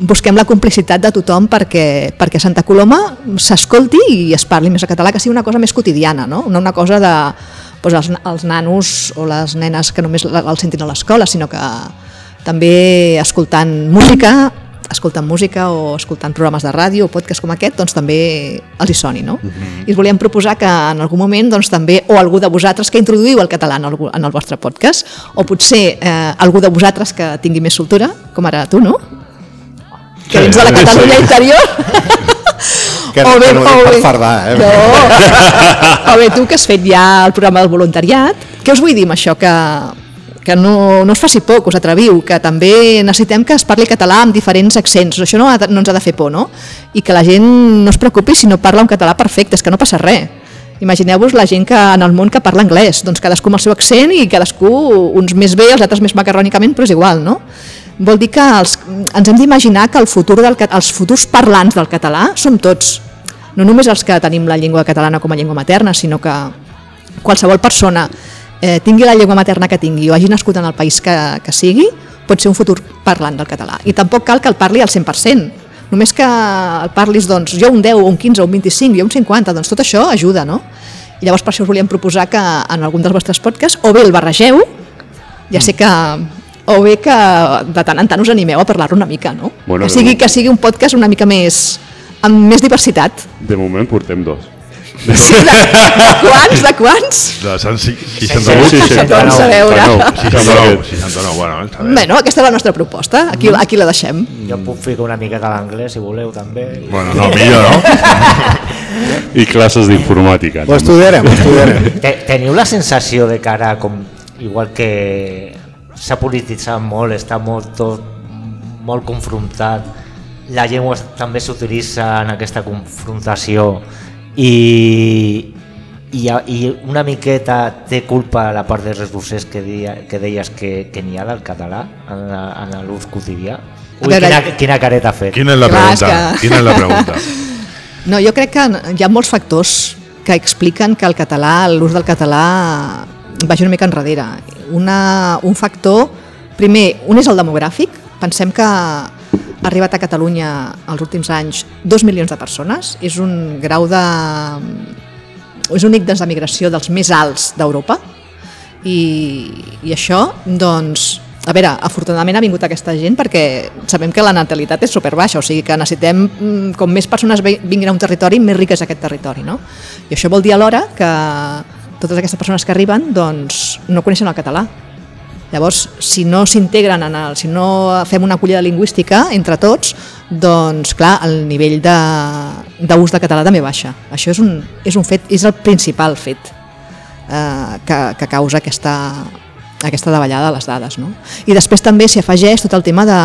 busquem la complicitat de tothom perquè, perquè Santa Coloma s'escolti i es parli més a català, que sigui una cosa més quotidiana, no, no una cosa de doncs els, els nanos o les nenes que només el sentin a l'escola, sinó que també escoltant música, escoltant música o escoltant programes de ràdio o podcast com aquest, doncs també els hi soni, no? Uh -huh. I us volíem proposar que en algun moment doncs, també, o algú de vosaltres que introduïu el català en el, en el vostre podcast, o potser eh, algú de vosaltres que tingui més soltura, com ara tu, no? Que vens de la Catalunya interior. Que, o bé, que no ho dic per fardar, eh? No. O bé tu que has fet ja el programa del voluntariat, què us vull dir amb això? Que, que no, no us faci por, que us atreviu, que també necessitem que es parli català amb diferents accents, això no, ha, no ens ha de fer por, no? I que la gent no es preocupi si no parla un català perfecte, és que no passa res. Imagineu-vos la gent que en el món que parla anglès, doncs cadascú amb el seu accent i cadascú, uns més bé, els altres més macarrònicament, però és igual, no? Vol dir que els, ens hem d'imaginar que el futur del, els futurs parlants del català som tots, no només els que tenim la llengua catalana com a llengua materna, sinó que qualsevol persona eh, tingui la llengua materna que tingui o hagi nascut en el país que, que sigui, pot ser un futur parlant del català. I tampoc cal que el parli al 100%, Només que el parlis, doncs, jo un 10, o un 15, o un 25, jo un 50, doncs tot això ajuda, no? I llavors per això us volíem proposar que en algun dels vostres podcasts o bé el barregeu, ja sé que o bé que de tant en tant us animeu a parlar-ho una mica, no? Bueno, que, sigui, que sigui un podcast una mica més amb més diversitat. De moment portem dos. Sí, de, de quants? De quants? De Sant Ci- Sí, 68, sí, sí. Doncs a veure. 69, 69, bueno, està bé. Bueno, aquesta és la nostra proposta, aquí, aquí la deixem. Jo puc ficar una miqueta d'anglès, si voleu, també. Bueno, no, millor, no? I classes d'informàtica. Ho estudiarem, ho estudiarem. Te, teniu la sensació de cara com igual que s'ha polititzat molt, està molt tot molt confrontat, la llengua també s'utilitza en aquesta confrontació i, i, i una miqueta té culpa la part dels docents que, dia, que deies que, que n'hi ha del català en, la- en l'ús quotidià? Ui, veure, quina, quina careta ha fet. Quina és la pregunta? que- Quina és la pregunta? No, jo crec que hi ha molts factors que expliquen que el català, l'ús del català vagi una mica enrere. Una, un factor, primer, un és el demogràfic. Pensem que ha arribat a Catalunya els últims anys dos milions de persones. És un grau de... és un índexs de migració dels més alts d'Europa i, i això, doncs, a veure, afortunadament ha vingut aquesta gent perquè sabem que la natalitat és superbaixa, o sigui que necessitem, mm, com més persones vinguin a un territori, més ric és aquest territori, no? I això vol dir alhora que totes aquestes persones que arriben, doncs, no coneixen el català. Llavors, si no s'integren, en el, si no fem una acollida lingüística entre tots, doncs, clar, el nivell d'ús de, de català també baixa. Això és un, és un fet, és el principal fet eh, que, que causa aquesta, aquesta davallada de les dades. No? I després també s'hi afegeix tot el tema de,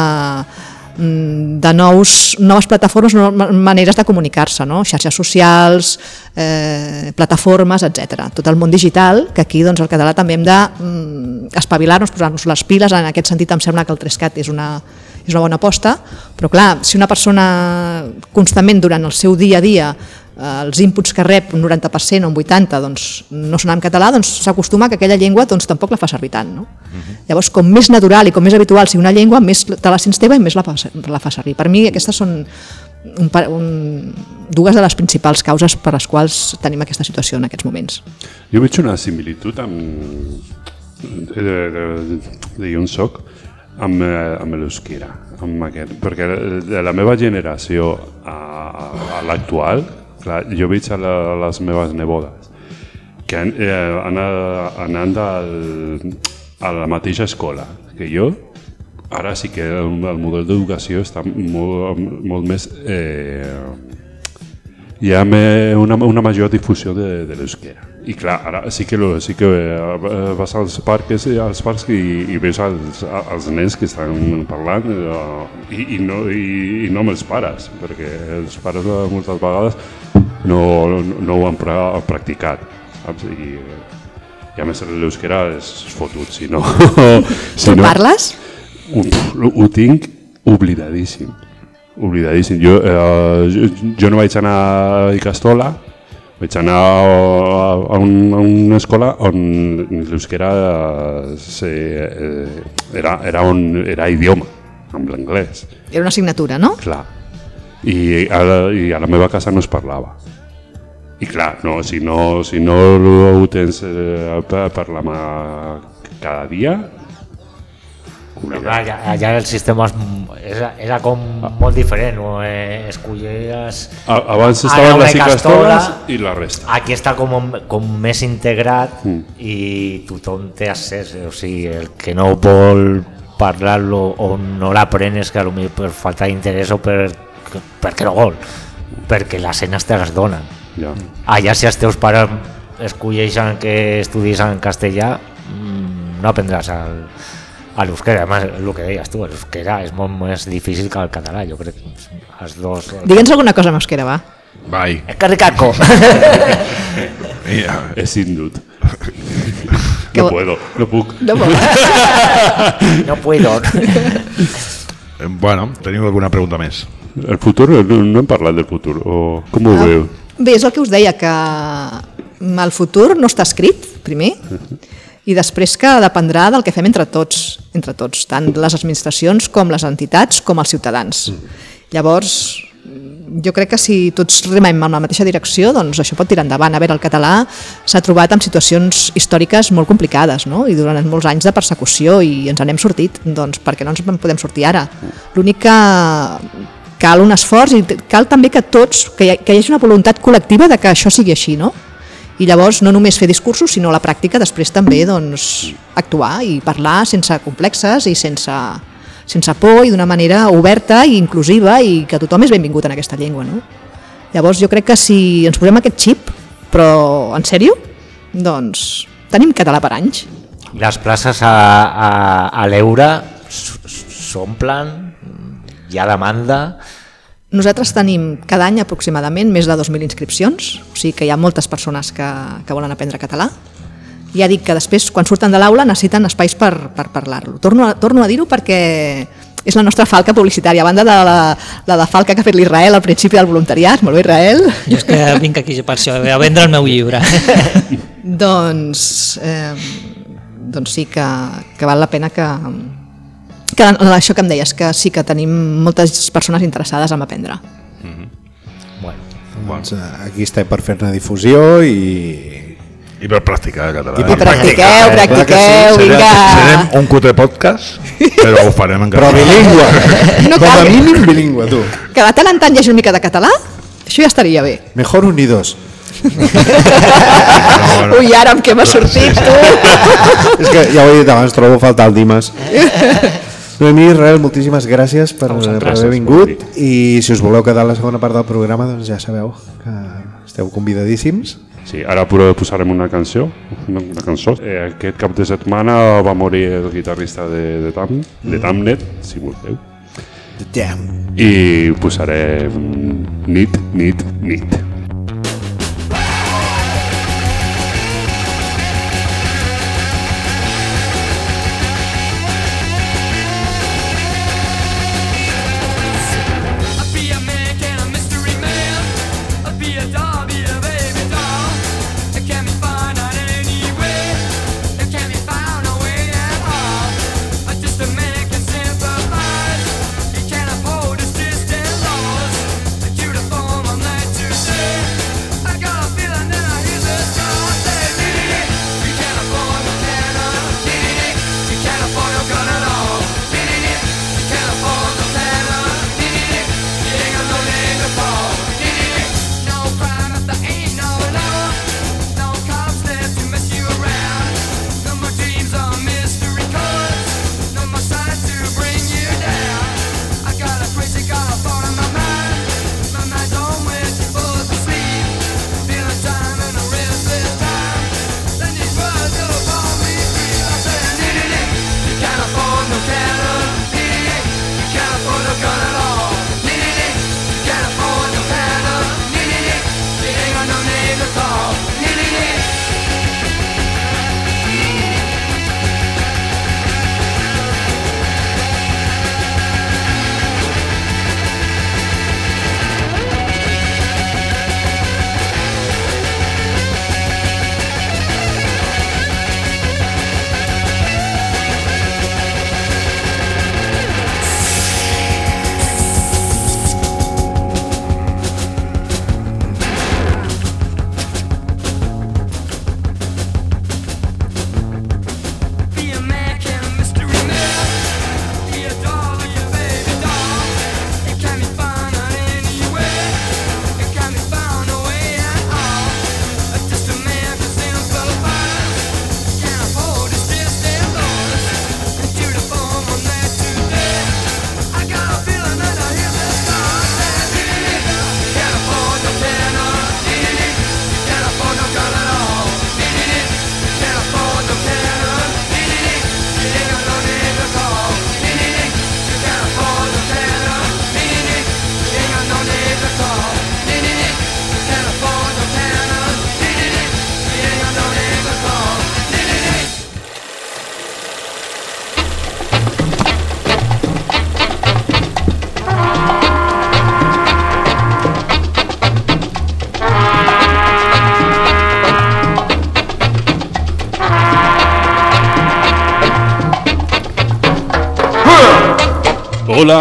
de nous, noves plataformes, noves maneres de comunicar-se, no? xarxes socials, eh, plataformes, etc. Tot el món digital, que aquí doncs, el català també hem de mm, posar-nos les piles, en aquest sentit em sembla que el 3CAT és una, és una bona aposta, però clar, si una persona constantment durant el seu dia a dia els inputs que rep un 90% o un 80% doncs, no són en català, doncs s'acostuma que aquella llengua doncs, tampoc la fa servir tant. No? Llavors, com més natural i com més habitual sigui una llengua, més te la sents teva i més la, fa- la fa servir. Per mi aquestes són un, un, dues de les principals causes per les quals tenim aquesta situació en aquests moments. Jo veig una similitud amb, de, de, de on soc amb, eh, amb l'euskera, amb aquest, perquè de la meva generació a, a l'actual, clar, jo veig a, la, les meves nebodes que han, eh, anant, anant al, a la mateixa escola que jo, ara sí que el, el model d'educació està molt, molt més eh, hi ha una, una major difusió de, de l'euskera. I clar, ara sí que, lo, sí que eh, vas als parcs, als parcs i, i veus els, els nens que estan parlant eh, i, i, no, i, i no amb els pares, perquè els pares eh, moltes vegades no, no ho han pra, practicat. Saps? I, I a més l'euskera és fotut, si no... si Tu no, parles? ho, ho tinc oblidadíssim. Oblidadíssim. Jo, eh, jo, jo no vaig anar a Icastola, vaig anar a, un, a una escola on l'euskera eh, era, era, un, era idioma, amb l'anglès, Era una assignatura, no? clar. I a, la, I a la meva casa no es parlava. I clar, no, si no, si no ho tens eh, per, per la mà cada dia, Però clar, allà, allà el sistema és, era, era com molt diferent, no? Eh, escollies... Abans estaven les castola, icastoles i la resta. Aquí està com, com més integrat Mm. i tothom té accés, o sigui, el que no vol parlar-lo o no l'aprèn és que potser per falta d'interès o per, perquè no vol, perquè les eines te les donen. Ja. Allà si els teus pares escolleixen que estudis en castellà, mm, no aprendràs el, a l'euskera, a més, el que deies tu, l'euskera és molt més difícil que el català, jo crec que els dos... Digue'ns alguna cosa en euskera, va. Vai. És que ricaco! Mira, És indut. No puedo, no puc. No, però... no puedo. eh, bueno, teniu alguna pregunta més? El futur, no, hem parlat del futur, o com ho veu? Bé, és el que us deia, que el futur no està escrit, primer, i després que dependrà del que fem entre tots, entre tots, tant les administracions com les entitats com els ciutadans. Llavors, jo crec que si tots remem en la mateixa direcció, doncs això pot tirar endavant. A veure, el català s'ha trobat en situacions històriques molt complicades, no? I durant molts anys de persecució i ens n'hem sortit, doncs per què no ens en podem sortir ara? L'únic que cal un esforç i cal també que tots, que hi, que hi hagi una voluntat col·lectiva de que això sigui així, no? I llavors no només fer discursos, sinó la pràctica després també doncs, actuar i parlar sense complexes i sense, sense por i d'una manera oberta i inclusiva i que tothom és benvingut en aquesta llengua. No? Llavors jo crec que si ens posem aquest xip, però en sèrio, doncs tenim català per anys. Les places a, a, a l'Eure s'omplen, hi ha demanda, Nosaltres tenim cada any aproximadament més de 2.000 inscripcions, o sigui que hi ha moltes persones que, que volen aprendre català. Ja dic que després, quan surten de l'aula, necessiten espais per, per parlar-lo. Torno, a- torno a dir-ho perquè és la nostra falca publicitària, a banda de la, la de falca que ha fet l'Israel al principi del voluntariat. Molt bé, Israel. Jo és que vinc aquí per això, a vendre el meu llibre. doncs, eh, doncs sí que, que val la pena que, que això que em deies, que sí que tenim moltes persones interessades en aprendre. bueno, Doncs, eh, aquí estem per fer-ne difusió i... I per practicar català. I per practiqueu, sí. practiqueu, Serem, vinga. serem un cutre podcast, però ho farem en Però català. bilingüe, No com a mínim bilingüe, tu. Que de tant en tant hi hagi una mica de català, això ja estaria bé. Mejor unidos. No, no. Ui, ara amb què m'ha sortit, tu? És que ja ho he dit abans, trobo a faltar el Dimas. Noemí, Israel, moltíssimes gràcies per, per haver vingut i si us voleu quedar a la segona part del programa doncs ja sabeu que esteu convidadíssims. Sí, ara però posarem una cançó, una, cançó. Eh, aquest cap de setmana va morir el guitarrista de, de, Tam, de Tamnet, si voleu. Damn. I posarem Nit, Nit, Nit.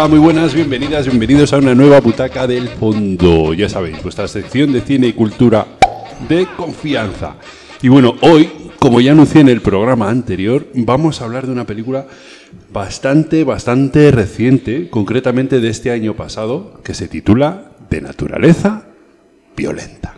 Muy buenas, bienvenidas, bienvenidos a una nueva butaca del fondo. Ya sabéis, vuestra sección de cine y cultura de confianza. Y bueno, hoy, como ya anuncié en el programa anterior, vamos a hablar de una película bastante, bastante reciente, concretamente de este año pasado, que se titula De naturaleza violenta.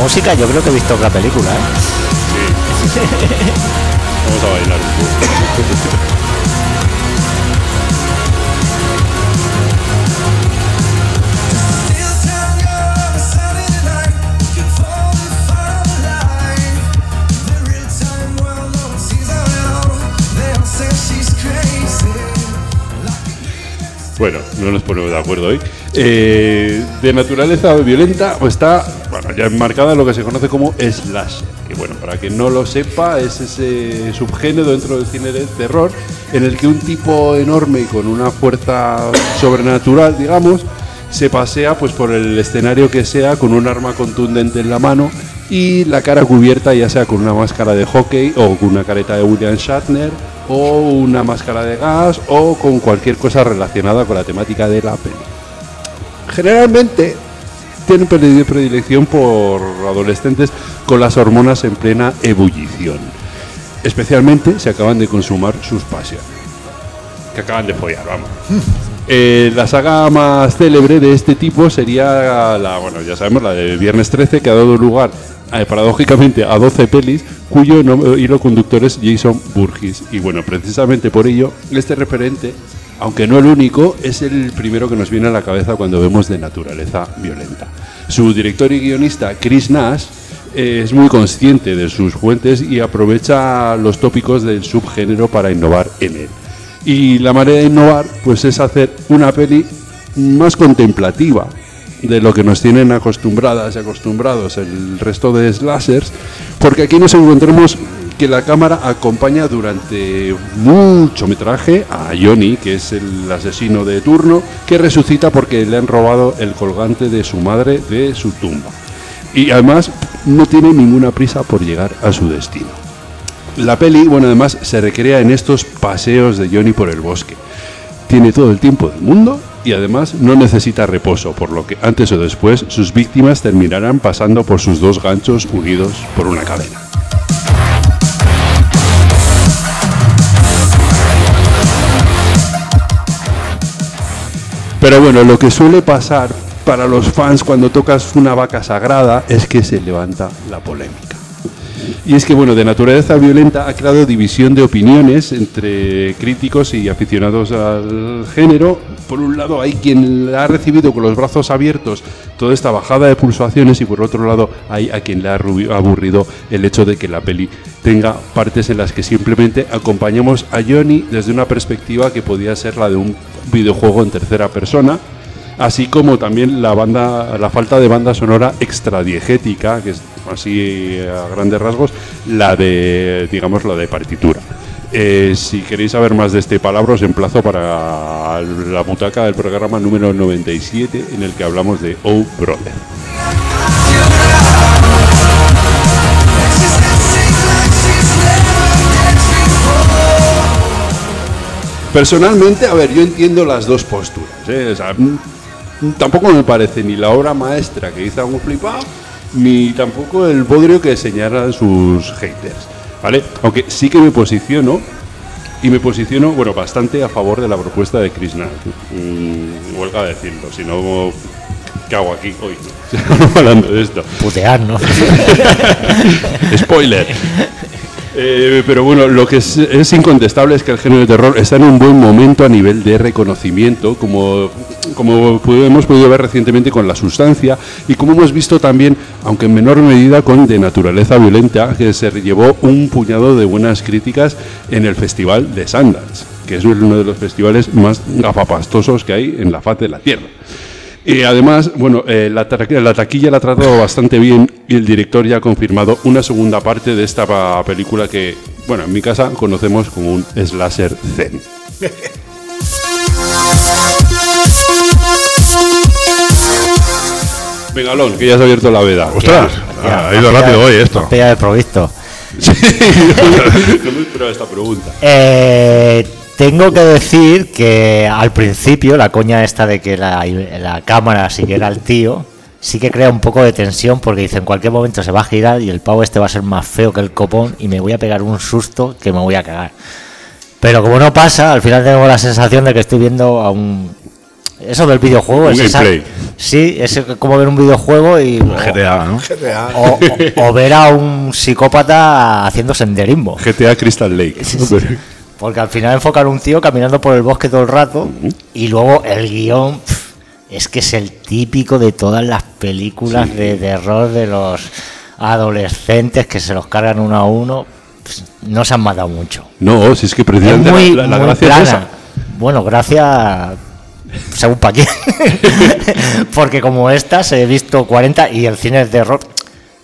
Música yo creo que he visto otra película, ¿eh? Vamos a bailar. Bueno, no nos ponemos de acuerdo hoy. Eh, de naturaleza violenta pues está enmarcada en lo que se conoce como slasher. Que bueno, para quien no lo sepa, es ese subgénero dentro del cine de terror en el que un tipo enorme con una fuerza sobrenatural, digamos, se pasea pues por el escenario que sea con un arma contundente en la mano y la cara cubierta ya sea con una máscara de hockey o con una careta de William Shatner o una máscara de gas o con cualquier cosa relacionada con la temática de la peli. Generalmente tienen predi- predilección por adolescentes con las hormonas en plena ebullición. Especialmente si acaban de consumar sus pasiones. Que acaban de follar, vamos. Eh, la saga más célebre de este tipo sería la, bueno, ya sabemos, la de Viernes 13, que ha dado lugar, eh, paradójicamente, a 12 pelis, cuyo hilo conductor es Jason Burgess. Y bueno, precisamente por ello, este referente, aunque no el único, es el primero que nos viene a la cabeza cuando vemos de naturaleza violenta. Su director y guionista, Chris Nash, es muy consciente de sus fuentes y aprovecha los tópicos del subgénero para innovar en él. Y la manera de innovar pues es hacer una peli más contemplativa de lo que nos tienen acostumbradas y acostumbrados el resto de slashers, porque aquí nos encontramos que la cámara acompaña durante mucho metraje a Johnny, que es el asesino de turno, que resucita porque le han robado el colgante de su madre de su tumba. Y además no tiene ninguna prisa por llegar a su destino. La peli, bueno, además se recrea en estos paseos de Johnny por el bosque. Tiene todo el tiempo del mundo y además no necesita reposo, por lo que antes o después sus víctimas terminarán pasando por sus dos ganchos unidos por una cadena. Pero bueno, lo que suele pasar para los fans cuando tocas una vaca sagrada es que se levanta la polémica. Y es que, bueno, de naturaleza violenta ha creado división de opiniones entre críticos y aficionados al género. Por un lado, hay quien la ha recibido con los brazos abiertos toda esta bajada de pulsaciones y por otro lado, hay a quien le ha aburrido el hecho de que la peli tenga partes en las que simplemente acompañamos a Johnny desde una perspectiva que podía ser la de un videojuego en tercera persona así como también la banda la falta de banda sonora extradiegética que es así a grandes rasgos la de digamos la de partitura Eh, si queréis saber más de este palabra os emplazo para la butaca del programa número 97 en el que hablamos de Oh Brother Personalmente, a ver, yo entiendo las dos posturas. ¿eh? Sea, mm, tampoco me parece ni la obra maestra que hizo algún flipado, ni tampoco el bodrio que señalan sus haters. ¿Vale? Aunque sí que me posiciono, y me posiciono, bueno, bastante a favor de la propuesta de Nash. Mm, huelga decirlo, si no, ¿qué hago aquí hoy? hablando de esto. Putear, ¿no? Spoiler. Eh, pero bueno, lo que es, es incontestable es que el género de terror está en un buen momento a nivel de reconocimiento, como, como hemos podido ver recientemente con La Sustancia y como hemos visto también, aunque en menor medida, con De Naturaleza Violenta, que se llevó un puñado de buenas críticas en el Festival de Sundance, que es uno de los festivales más gafapastosos que hay en la faz de la Tierra. Y además, bueno, eh, la, taquilla la ha tratado bastante bien y el director ya ha confirmado una segunda parte de esta película que, bueno, en mi casa conocemos como un slasher zen. Venga, Alon, que ya has abierto la veda. Ostras, Ya, ha ido rápido hoy esto. ya de provisto. no me esperaba esta pregunta. Eh, tengo que decir que al principio la coña esta de que la, la cámara siguiera al tío sí que crea un poco de tensión porque dice en cualquier momento se va a girar y el pavo este va a ser más feo que el copón y me voy a pegar un susto que me voy a cagar. Pero como no pasa, al final tengo la sensación de que estoy viendo a un... Eso del videojuego Un es esa- gameplay. Sí, es como ver un videojuego y... GTA, ¿no? O, o- o ver a un psicópata haciendo senderismo. GTA Crystal Lake. Porque al final enfocan un tío caminando por el bosque todo el rato y luego el guion es que es el típico de todas las películas de terror de los adolescentes que se los cargan uno a uno. No se han matado mucho. No, si es que Es precisamente muy, la, la muy gracia es plana. esa. Bueno, gracias según para quién. Porque como estas he visto 40 y el cine de terror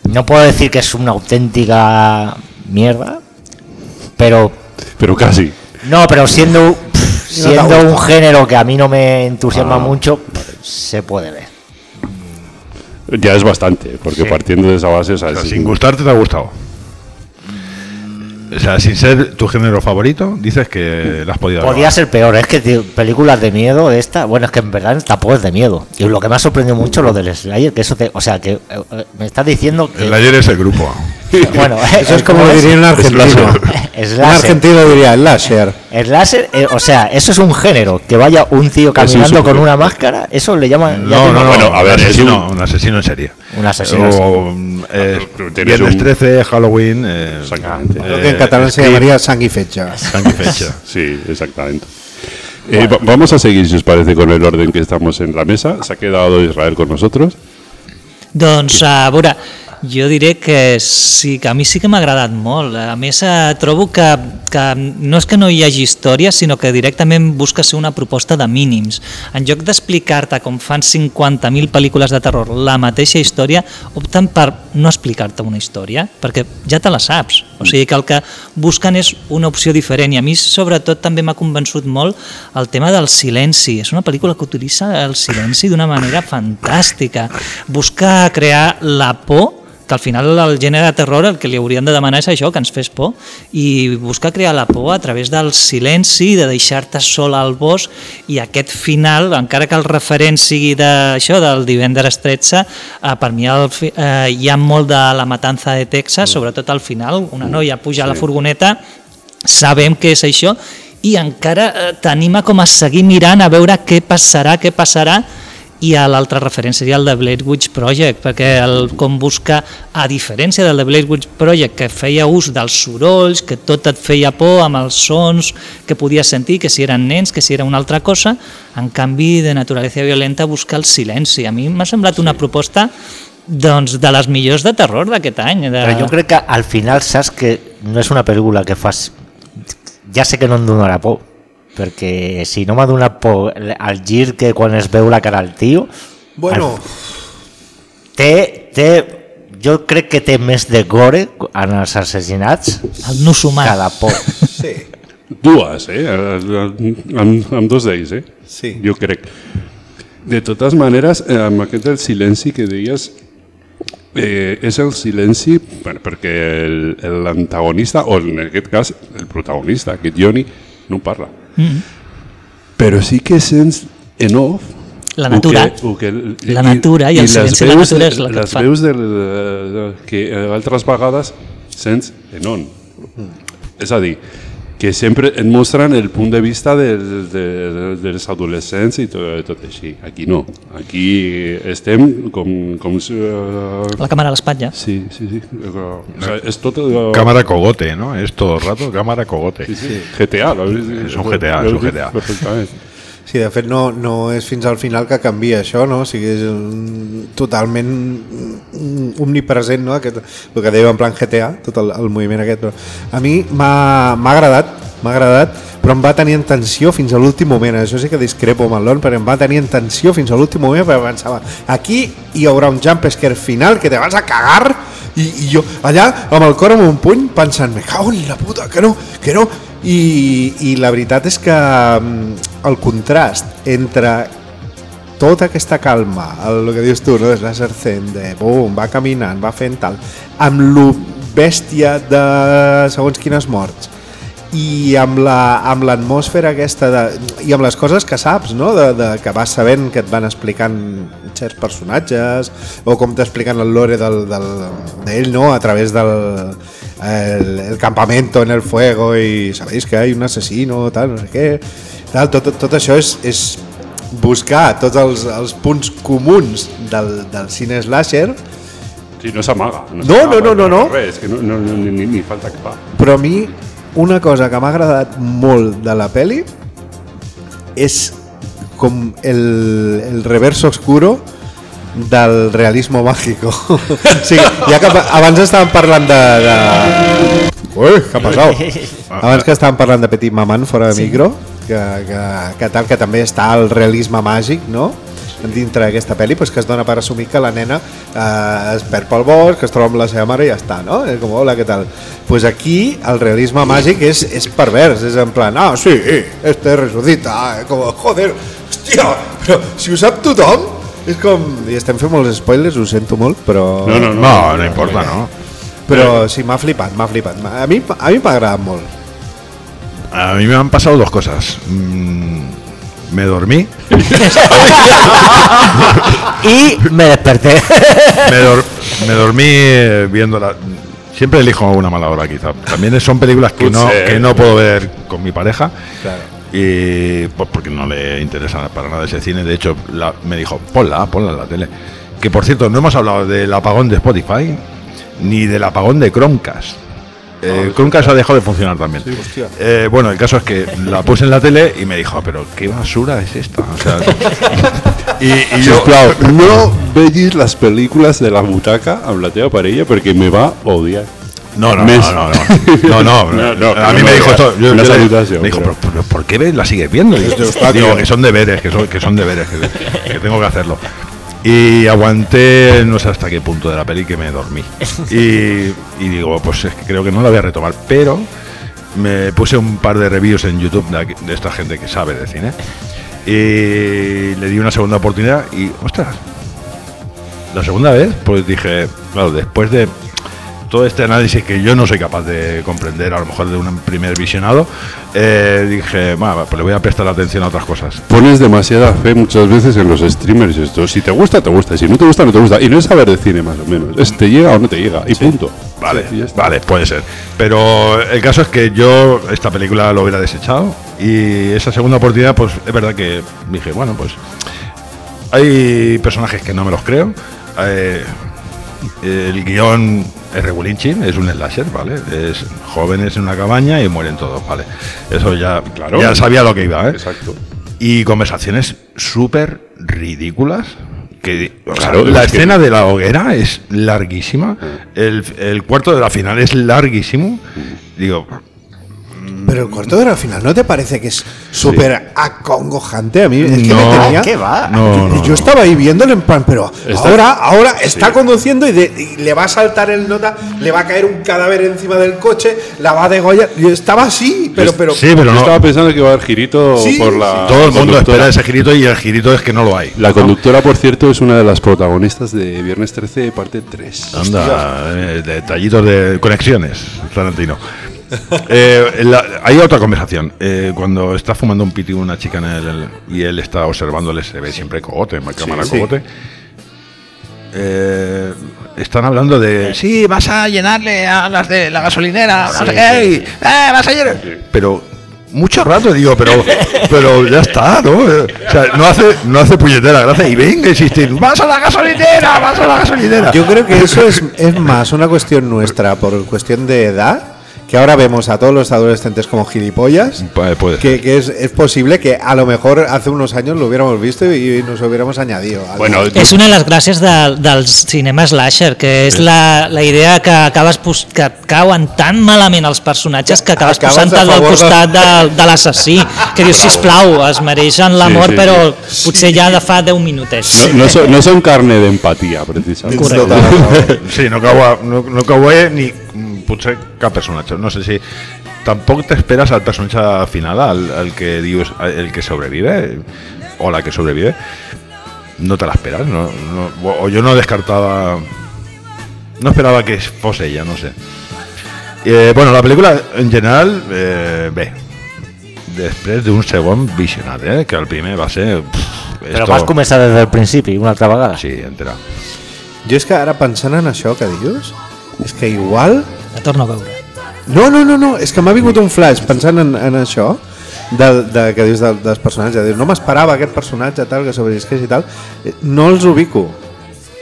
no puedo decir que es una auténtica mierda, pero Pero casi. no, pero siendo, pff, siendo un género que a mí no me entusiasma Ah. mucho, se puede ver. Ya es bastante, porque Sí. partiendo de esa base, o sea, sin gustarte te ha gustado. O sea, sin ser tu género favorito, dices que la has podido Podía grabar. ser peor, es que tío, películas de miedo de esta, bueno, es que en verdad tampoco es de miedo. Y lo que me ha sorprendido mucho lo del Slayer, que eso te, o sea, que eh, eh, me estás diciendo que El ayer es el grupo. Bueno, Eso es como diría un argentino. Es Un argentino diría el láser. El láser, eh, o sea, eso es un género, que vaya un tío caminando con una máscara, eso le llaman No, no, no. Bueno, a ver, un es asesino, un- un asesino en serie. Un asesino. O, eh, tienes Viernes un- 13, Halloween. Eh, Exactamente. Lo que en catalán se Scream, llamaría sang y fecha. Sang y fecha. Sí, exactamente. Eh, va- vamos a seguir, si os parece, con el orden que estamos en la mesa. Se ha quedado Israel con nosotros. Doncs, a veure, jo diré que sí, que a mi sí que m'ha agradat molt. A més, eh, trobo que, que no és que no hi hagi història, sinó que directament busca ser una proposta de mínims. En lloc d'explicar-te, com fan 50.000 pel·lícules de terror, la mateixa història, opten per no explicar-te una història, perquè ja te la saps. O sigui que el que busquen és una opció diferent i a mi sobretot també m'ha convençut molt el tema del silenci. És una pel·lícula que utilitza el silenci d'una manera fantàstica. Busca crear la por que al final el gènere de terror el que li haurien de demanar és això, que ens fes por i buscar crear la por a través del silenci, de deixar-te sol al bosc i aquest final, encara que el referent sigui d'això, del divendres 13 eh, per mi el, eh, hi ha molt de la matança de Texas, sobretot al final una noia puja a la furgoneta sabem què és això i encara eh, t'anima com a seguir mirant a veure què passarà, què passarà i a l'altra referència seria el de Blair Witch Project perquè el, com busca a diferència del de Blair Witch Project que feia ús dels sorolls, que tot et feia por amb els sons que podies sentir que si eren nens, que si era una altra cosa en canvi de naturalesa violenta busca el silenci, a mi m'ha semblat una proposta doncs, de les millors de terror d'aquest any de... Però jo crec que al final saps que no és una pel·lícula que fas... Ja sé que no em donarà por, perquè si no m'ha donat por el gir que quan es veu la cara al tio, Bueno, té, té, jo crec que té més de gore en els assassinats el nus humà que de por. sí. Dues, eh? Amb, amb dos d'ells, eh? Sí. Jo crec. De totes maneres, eh, amb aquest del silenci que deies, eh, és el silenci bueno, perquè el- l'antagonista, o en aquest cas el protagonista, aquest Johnny, no parla. Mm. Però sí que sents en off La natura. o que, o que, La natura i el les silenci de la natura és la que les fa. veus del, de, que eh, altres vegades sents en on. És a dir, que sempre et mostren el punt de vista del, de, dels adolescents i tot, tot així. Aquí no. Aquí estem com... com eh, la càmera a l'espatlla sí, sí, sí. O sea, és tot... Cámara cogote, ¿no? Es todo el rato cámara cogote. Sí, sí. GTA. lo habéis- És un GTA, és un GTA. Perfectament. Sí, de fet no, no és fins al final que canvia això, no? O sigui, és totalment omnipresent, no? Aquest, el que deia en plan GTA, tot el, el moviment aquest. Però a mi m'ha agradat, m'ha agradat, però em va tenir en tensió fins a l'últim moment. Això sí que discrepo amb el Lon, però em va tenir en tensió fins a l'últim moment perquè pensava, aquí hi haurà un jump scare final que te vas a cagar i, i jo allà amb el cor amb un puny pensant, me cago en la puta, que no, que no i, i la veritat és que mm, el contrast entre tota aquesta calma, el, que dius tu, no? és laser zen, de bum, va caminant, va fent tal, amb lo bèstia de segons quines morts, i amb la- amb l'atmosfera aquesta de, i amb les coses que saps no? de, de, que vas sabent que et van explicant certs personatges o com t'expliquen el lore del, del, d'ell no? a través del el, el campamento en el fuego i sabéis que hay un asesino tal, no sé què tal, tot, tot això és, és buscar tots els, els punts comuns del, del cine slasher Sí, no s'amaga. No, no, no, no, no. Res, que no, no, no ni, ni, ni falta que fa. però a mi una cosa que m'ha agradat molt de la peli és com el, el reverso oscuro del realismo mágico. o sigui, ja que abans estàvem parlant de... de... Ui, què ha passat? Abans que estàvem parlant de Petit Maman fora de micro, que, que, que tal, que també està el realisme màgic, no? Dintre d'aquesta pel·li pues, que es dona per assumir que la nena eh, es perd pel bosc, que es troba amb la seva mare i ja està, no? És com, hola, què tal? pues aquí el realisme màgic és, és pervers, és en plan, ah, sí, este resucita, eh? com, joder, hòstia, però si ho sap tothom, és com, i estem fent molts spoilers, ho sento molt, però... No, no, no. No, no importa, no. Però sí, m'ha flipat, m'ha flipat. A mi, a mi m'ha agradat molt. A mí me han pasado dos cosas. Mm, me dormí, Y me desperté. me, dor- me dormí eh, viendo la... Siempre elijo una mala hora, quizá. También son películas que no, Potser. que no puedo ver con mi pareja. Claro. Y pues porque no le interesa para nada ese cine. De hecho, la- me dijo, ponla, ponla en la tele. Que por cierto, no hemos hablado del apagón de Spotify ni del apagón de Chromecast. Eh, Chromecast ha dejado de funcionar también. Eh, bueno, el caso es que la puse en la tele y me dijo, pero qué basura es esta. O sea, y, y yo, Sisplau, no vegis les pel·lícules de la butaca amb la teva parella perquè me va odiar. No, no, no, no, no, no, no, No, no, A mí me dijo esto. Yo, yo le- me dijo, pero- ¿por qué la sigues viendo? Y yo, digo, que son deberes, que son, que son deberes, que, que tengo que hacerlo. Y aguanté no sé hasta qué punto de la peli que me dormí. Y, digo, pues es que creo que no la voy a retomar, pero me puse un par de reviews en YouTube de, de esta gente que sabe de cine. Y le di una segunda oportunidad y, ostras, la segunda vez, pues dije, claro, después de todo este análisis que yo no soy capaz de comprender, a lo mejor de un primer visionado, eh, dije, "Va, pues le voy a prestar atención a otras cosas. Pones demasiada fe muchas veces en los streamers esto. Si te gusta, te gusta. Si no te gusta, no te gusta. Y no es saber de cine más o menos. Es te llega o no te llega. Y punto. Vale, Sí, vale, puede ser. Pero el caso es que yo esta película lo hubiera desechado y esa segunda oportunidad, pues es verdad que dije, bueno, pues hay personajes que no me los creo. eh, el guion es regulinchi, es un slasher, ¿vale? Es jóvenes en una cabaña y mueren todos, ¿vale? Eso ya, Claro. ya sabía lo que iba, ¿eh? Exacto. Y conversaciones súper ridículas. Que, o sea, Claro, la es que- escena de la hoguera es larguísima. El, el cuarto de la final es larguísimo. Digo, Pero el cuarto de hora final, ¿no te parece que es súper acongojante? A mí es que No. me tenía... ¿Qué va? no, no, yo estaba ahí viéndolo en plan, pero Está- ahora, ahora está Sí. conduciendo y, de- y le va a saltar el nota, le va a caer un cadáver encima del coche, la va a degollar. Yo estaba así, pero, pero Sí, pero Yo no. estaba pensando que iba a haber girito Sí, por la. Todo el mundo conductora. espera ese girito y el girito es que no lo hay. La conductora, por cierto, es una de las protagonistas de Viernes 13, parte 3. Anda, eh, detallitos de conexiones, Tarantino. Eh, la- hay otra conversación. Eh, cuando está fumando un piti una chica en el, y él está observándole, se ve siempre cogote, cámara sí. cogote. Eh, están hablando de sí, vas a llenarle a las de la gasolinera, no sé qué, y, "Eh, vas a llenar. Pero mucho rato digo, pero pero ya está, ¿no? O sea, no hace no hace puñetera gracia y venga insistir, vas a la gasolinera, vas a la gasolinera. yo creo que eso es, es más una cuestión nuestra por cuestión de edad, que ahora vemos a todos los adolescentes como gilipollas. Puede, puede Que, que es, es posible que a lo mejor hace unos años lo hubiéramos visto y nos hubiéramos añadido. Bueno, És una de les gràcies de, del cinema slasher, que és la, la idea que acabes que cauen tan malament els personatges que acabes Acabes posant a al costat de, de l'assassí, que dius, sisplau, es mereixen l'amor, sí, però potser ja de fa 10 minutets. no, no, son, no son carne de empatía, precisamente. Tens tota la raó. Sí, no cau, no, no cau ni mm, potser cap personatge. No sé si tampoc t'esperes al personatge final, al, al que dius el que sobrevive o la que sobrevive. no te la esperas, no, no- o yo no descartaba, no esperaba que fuese ella, no sé. Eh, bueno, la pel·lícula en general, eh, bé, després d'un segon visionat, eh, que el primer va ser... pff, Però esto- vas començar des del principi, una altra vegada. Sí, entera. Jo és que ara pensant en això que dius, és que igual... La torno a veure. No, no, no, no, és que m'ha vingut un flash pensant en, en això, de, de, que dius del, dels personatges, de dir, no m'esperava aquest personatge tal, que sobrevisqués i tal, eh, no els ubico.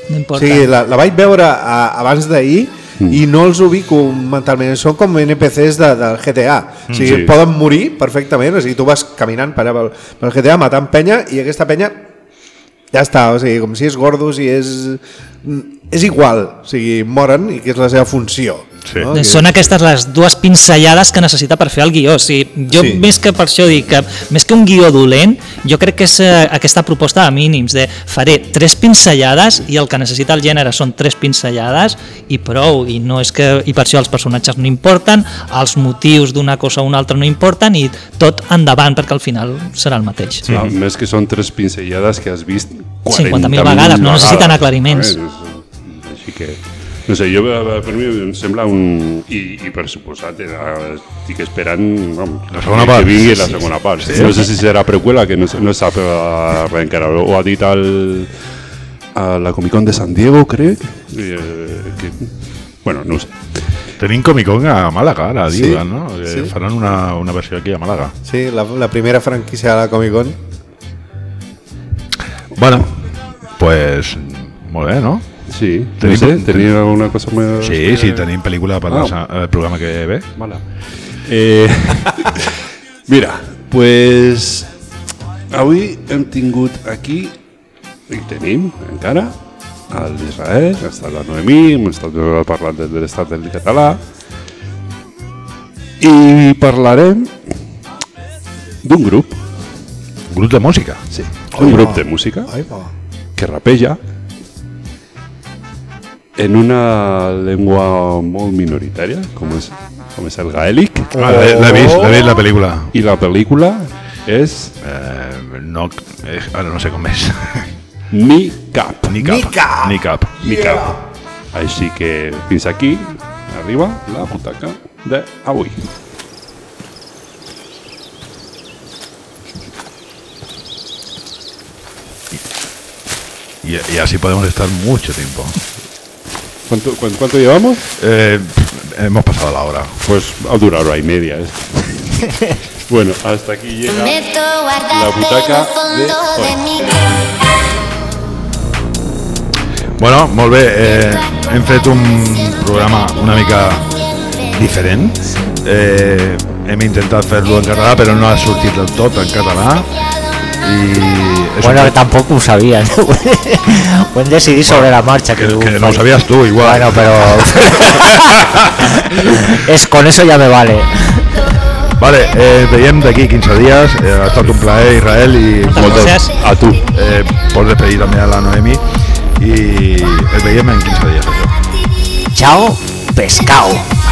No O importa. sigui, la, la vaig veure a, abans d'ahir i no els ubico mentalment, són com NPCs de, del GTA, o sigui, Sí. poden morir perfectament, o sigui, tu vas caminant per allà pel, pel GTA matant penya i aquesta penya ja està, o sigui, com si és gordos i és és igual, o sigui, moren i que és la seva funció. Sí. No? Són aquestes les dues pinzellades que necessita per fer el guió. O sigui, jo, Sí. més que per això dic que, més que un guió dolent, jo crec que és eh, aquesta proposta de mínims, de faré tres pinzellades i el que necessita el gènere són tres pinzellades i prou, i no és que i per això els personatges no importen, els motius d'una cosa o una altra no importen i tot endavant perquè al final serà el mateix. Sí. A més que són tres pinzellades que has vist 40.000 50.000 vegades, no necessiten aclariments. Així que, no sé, jo eh, per mi em sembla un... I, i per suposat, eh, estic esperant vam, La segona que, part. que vingui Sí, la sí. segona part. No sé si serà preqüela, que no, no sap eh, res encara. Ho ha dit al, a la Comic Con de San Diego, crec. Eh, que, bueno, no ho sé. Tenim Comic Con a Màlaga, ara, Sí, diuen, no? Que sí. Faran una, una versió aquí a Màlaga. Sí, la, la primera franquícia de la Comic Con. Bueno, pues molt bé, no? Sí, no Tenim- sé, tenia alguna cosa més... Sí, sí, tenim pel·lícula per Ah. la, el programa que ve. Mala. Eh, mira, pues avui hem tingut aquí i tenim encara a l'Israel, ha estat la Noemí, hem estat parlant de l'estat del català i parlarem d'un grup, Grup de música. sí, un grup de música Ai, va. que rapeja en una llengua molt minoritària, com és, com és el gaèlic, Ah, l'he vist, l'he vist la pel·lícula. i la pel·lícula és Eh, no, eh, ara no sé com és. Ni Cap. Ni cap. Ni cap. Ni cap. Ni Cap. Així que fins aquí arriba la butaca d'avui. Y, y así podemos estar mucho tiempo. ¿Cuánto, cuánto, cuánto llevamos? Eh, hemos pasado la hora. Pues ha durado hora y media. ¿eh? bueno, hasta aquí llega la butaca de hoy. Bueno, molt bé, eh, hem fet un programa una mica diferent. Eh, hem intentat fer-lo en català, però no ha sortit del tot en català. És Bueno, que tampoco. Ho hem decidit sobre la marcha. que, diu, que no ho sabies tu, igual. Bueno, pero... es, con eso ya me vale. Vale, eh, veiem d'aquí 15 dies. Eh, ha estat un plaer, Israel, i Moltes gràcies. A tu. Eh, pots despedir també a la Noemi i el veiem en 15 dies, això. Chao, pescado.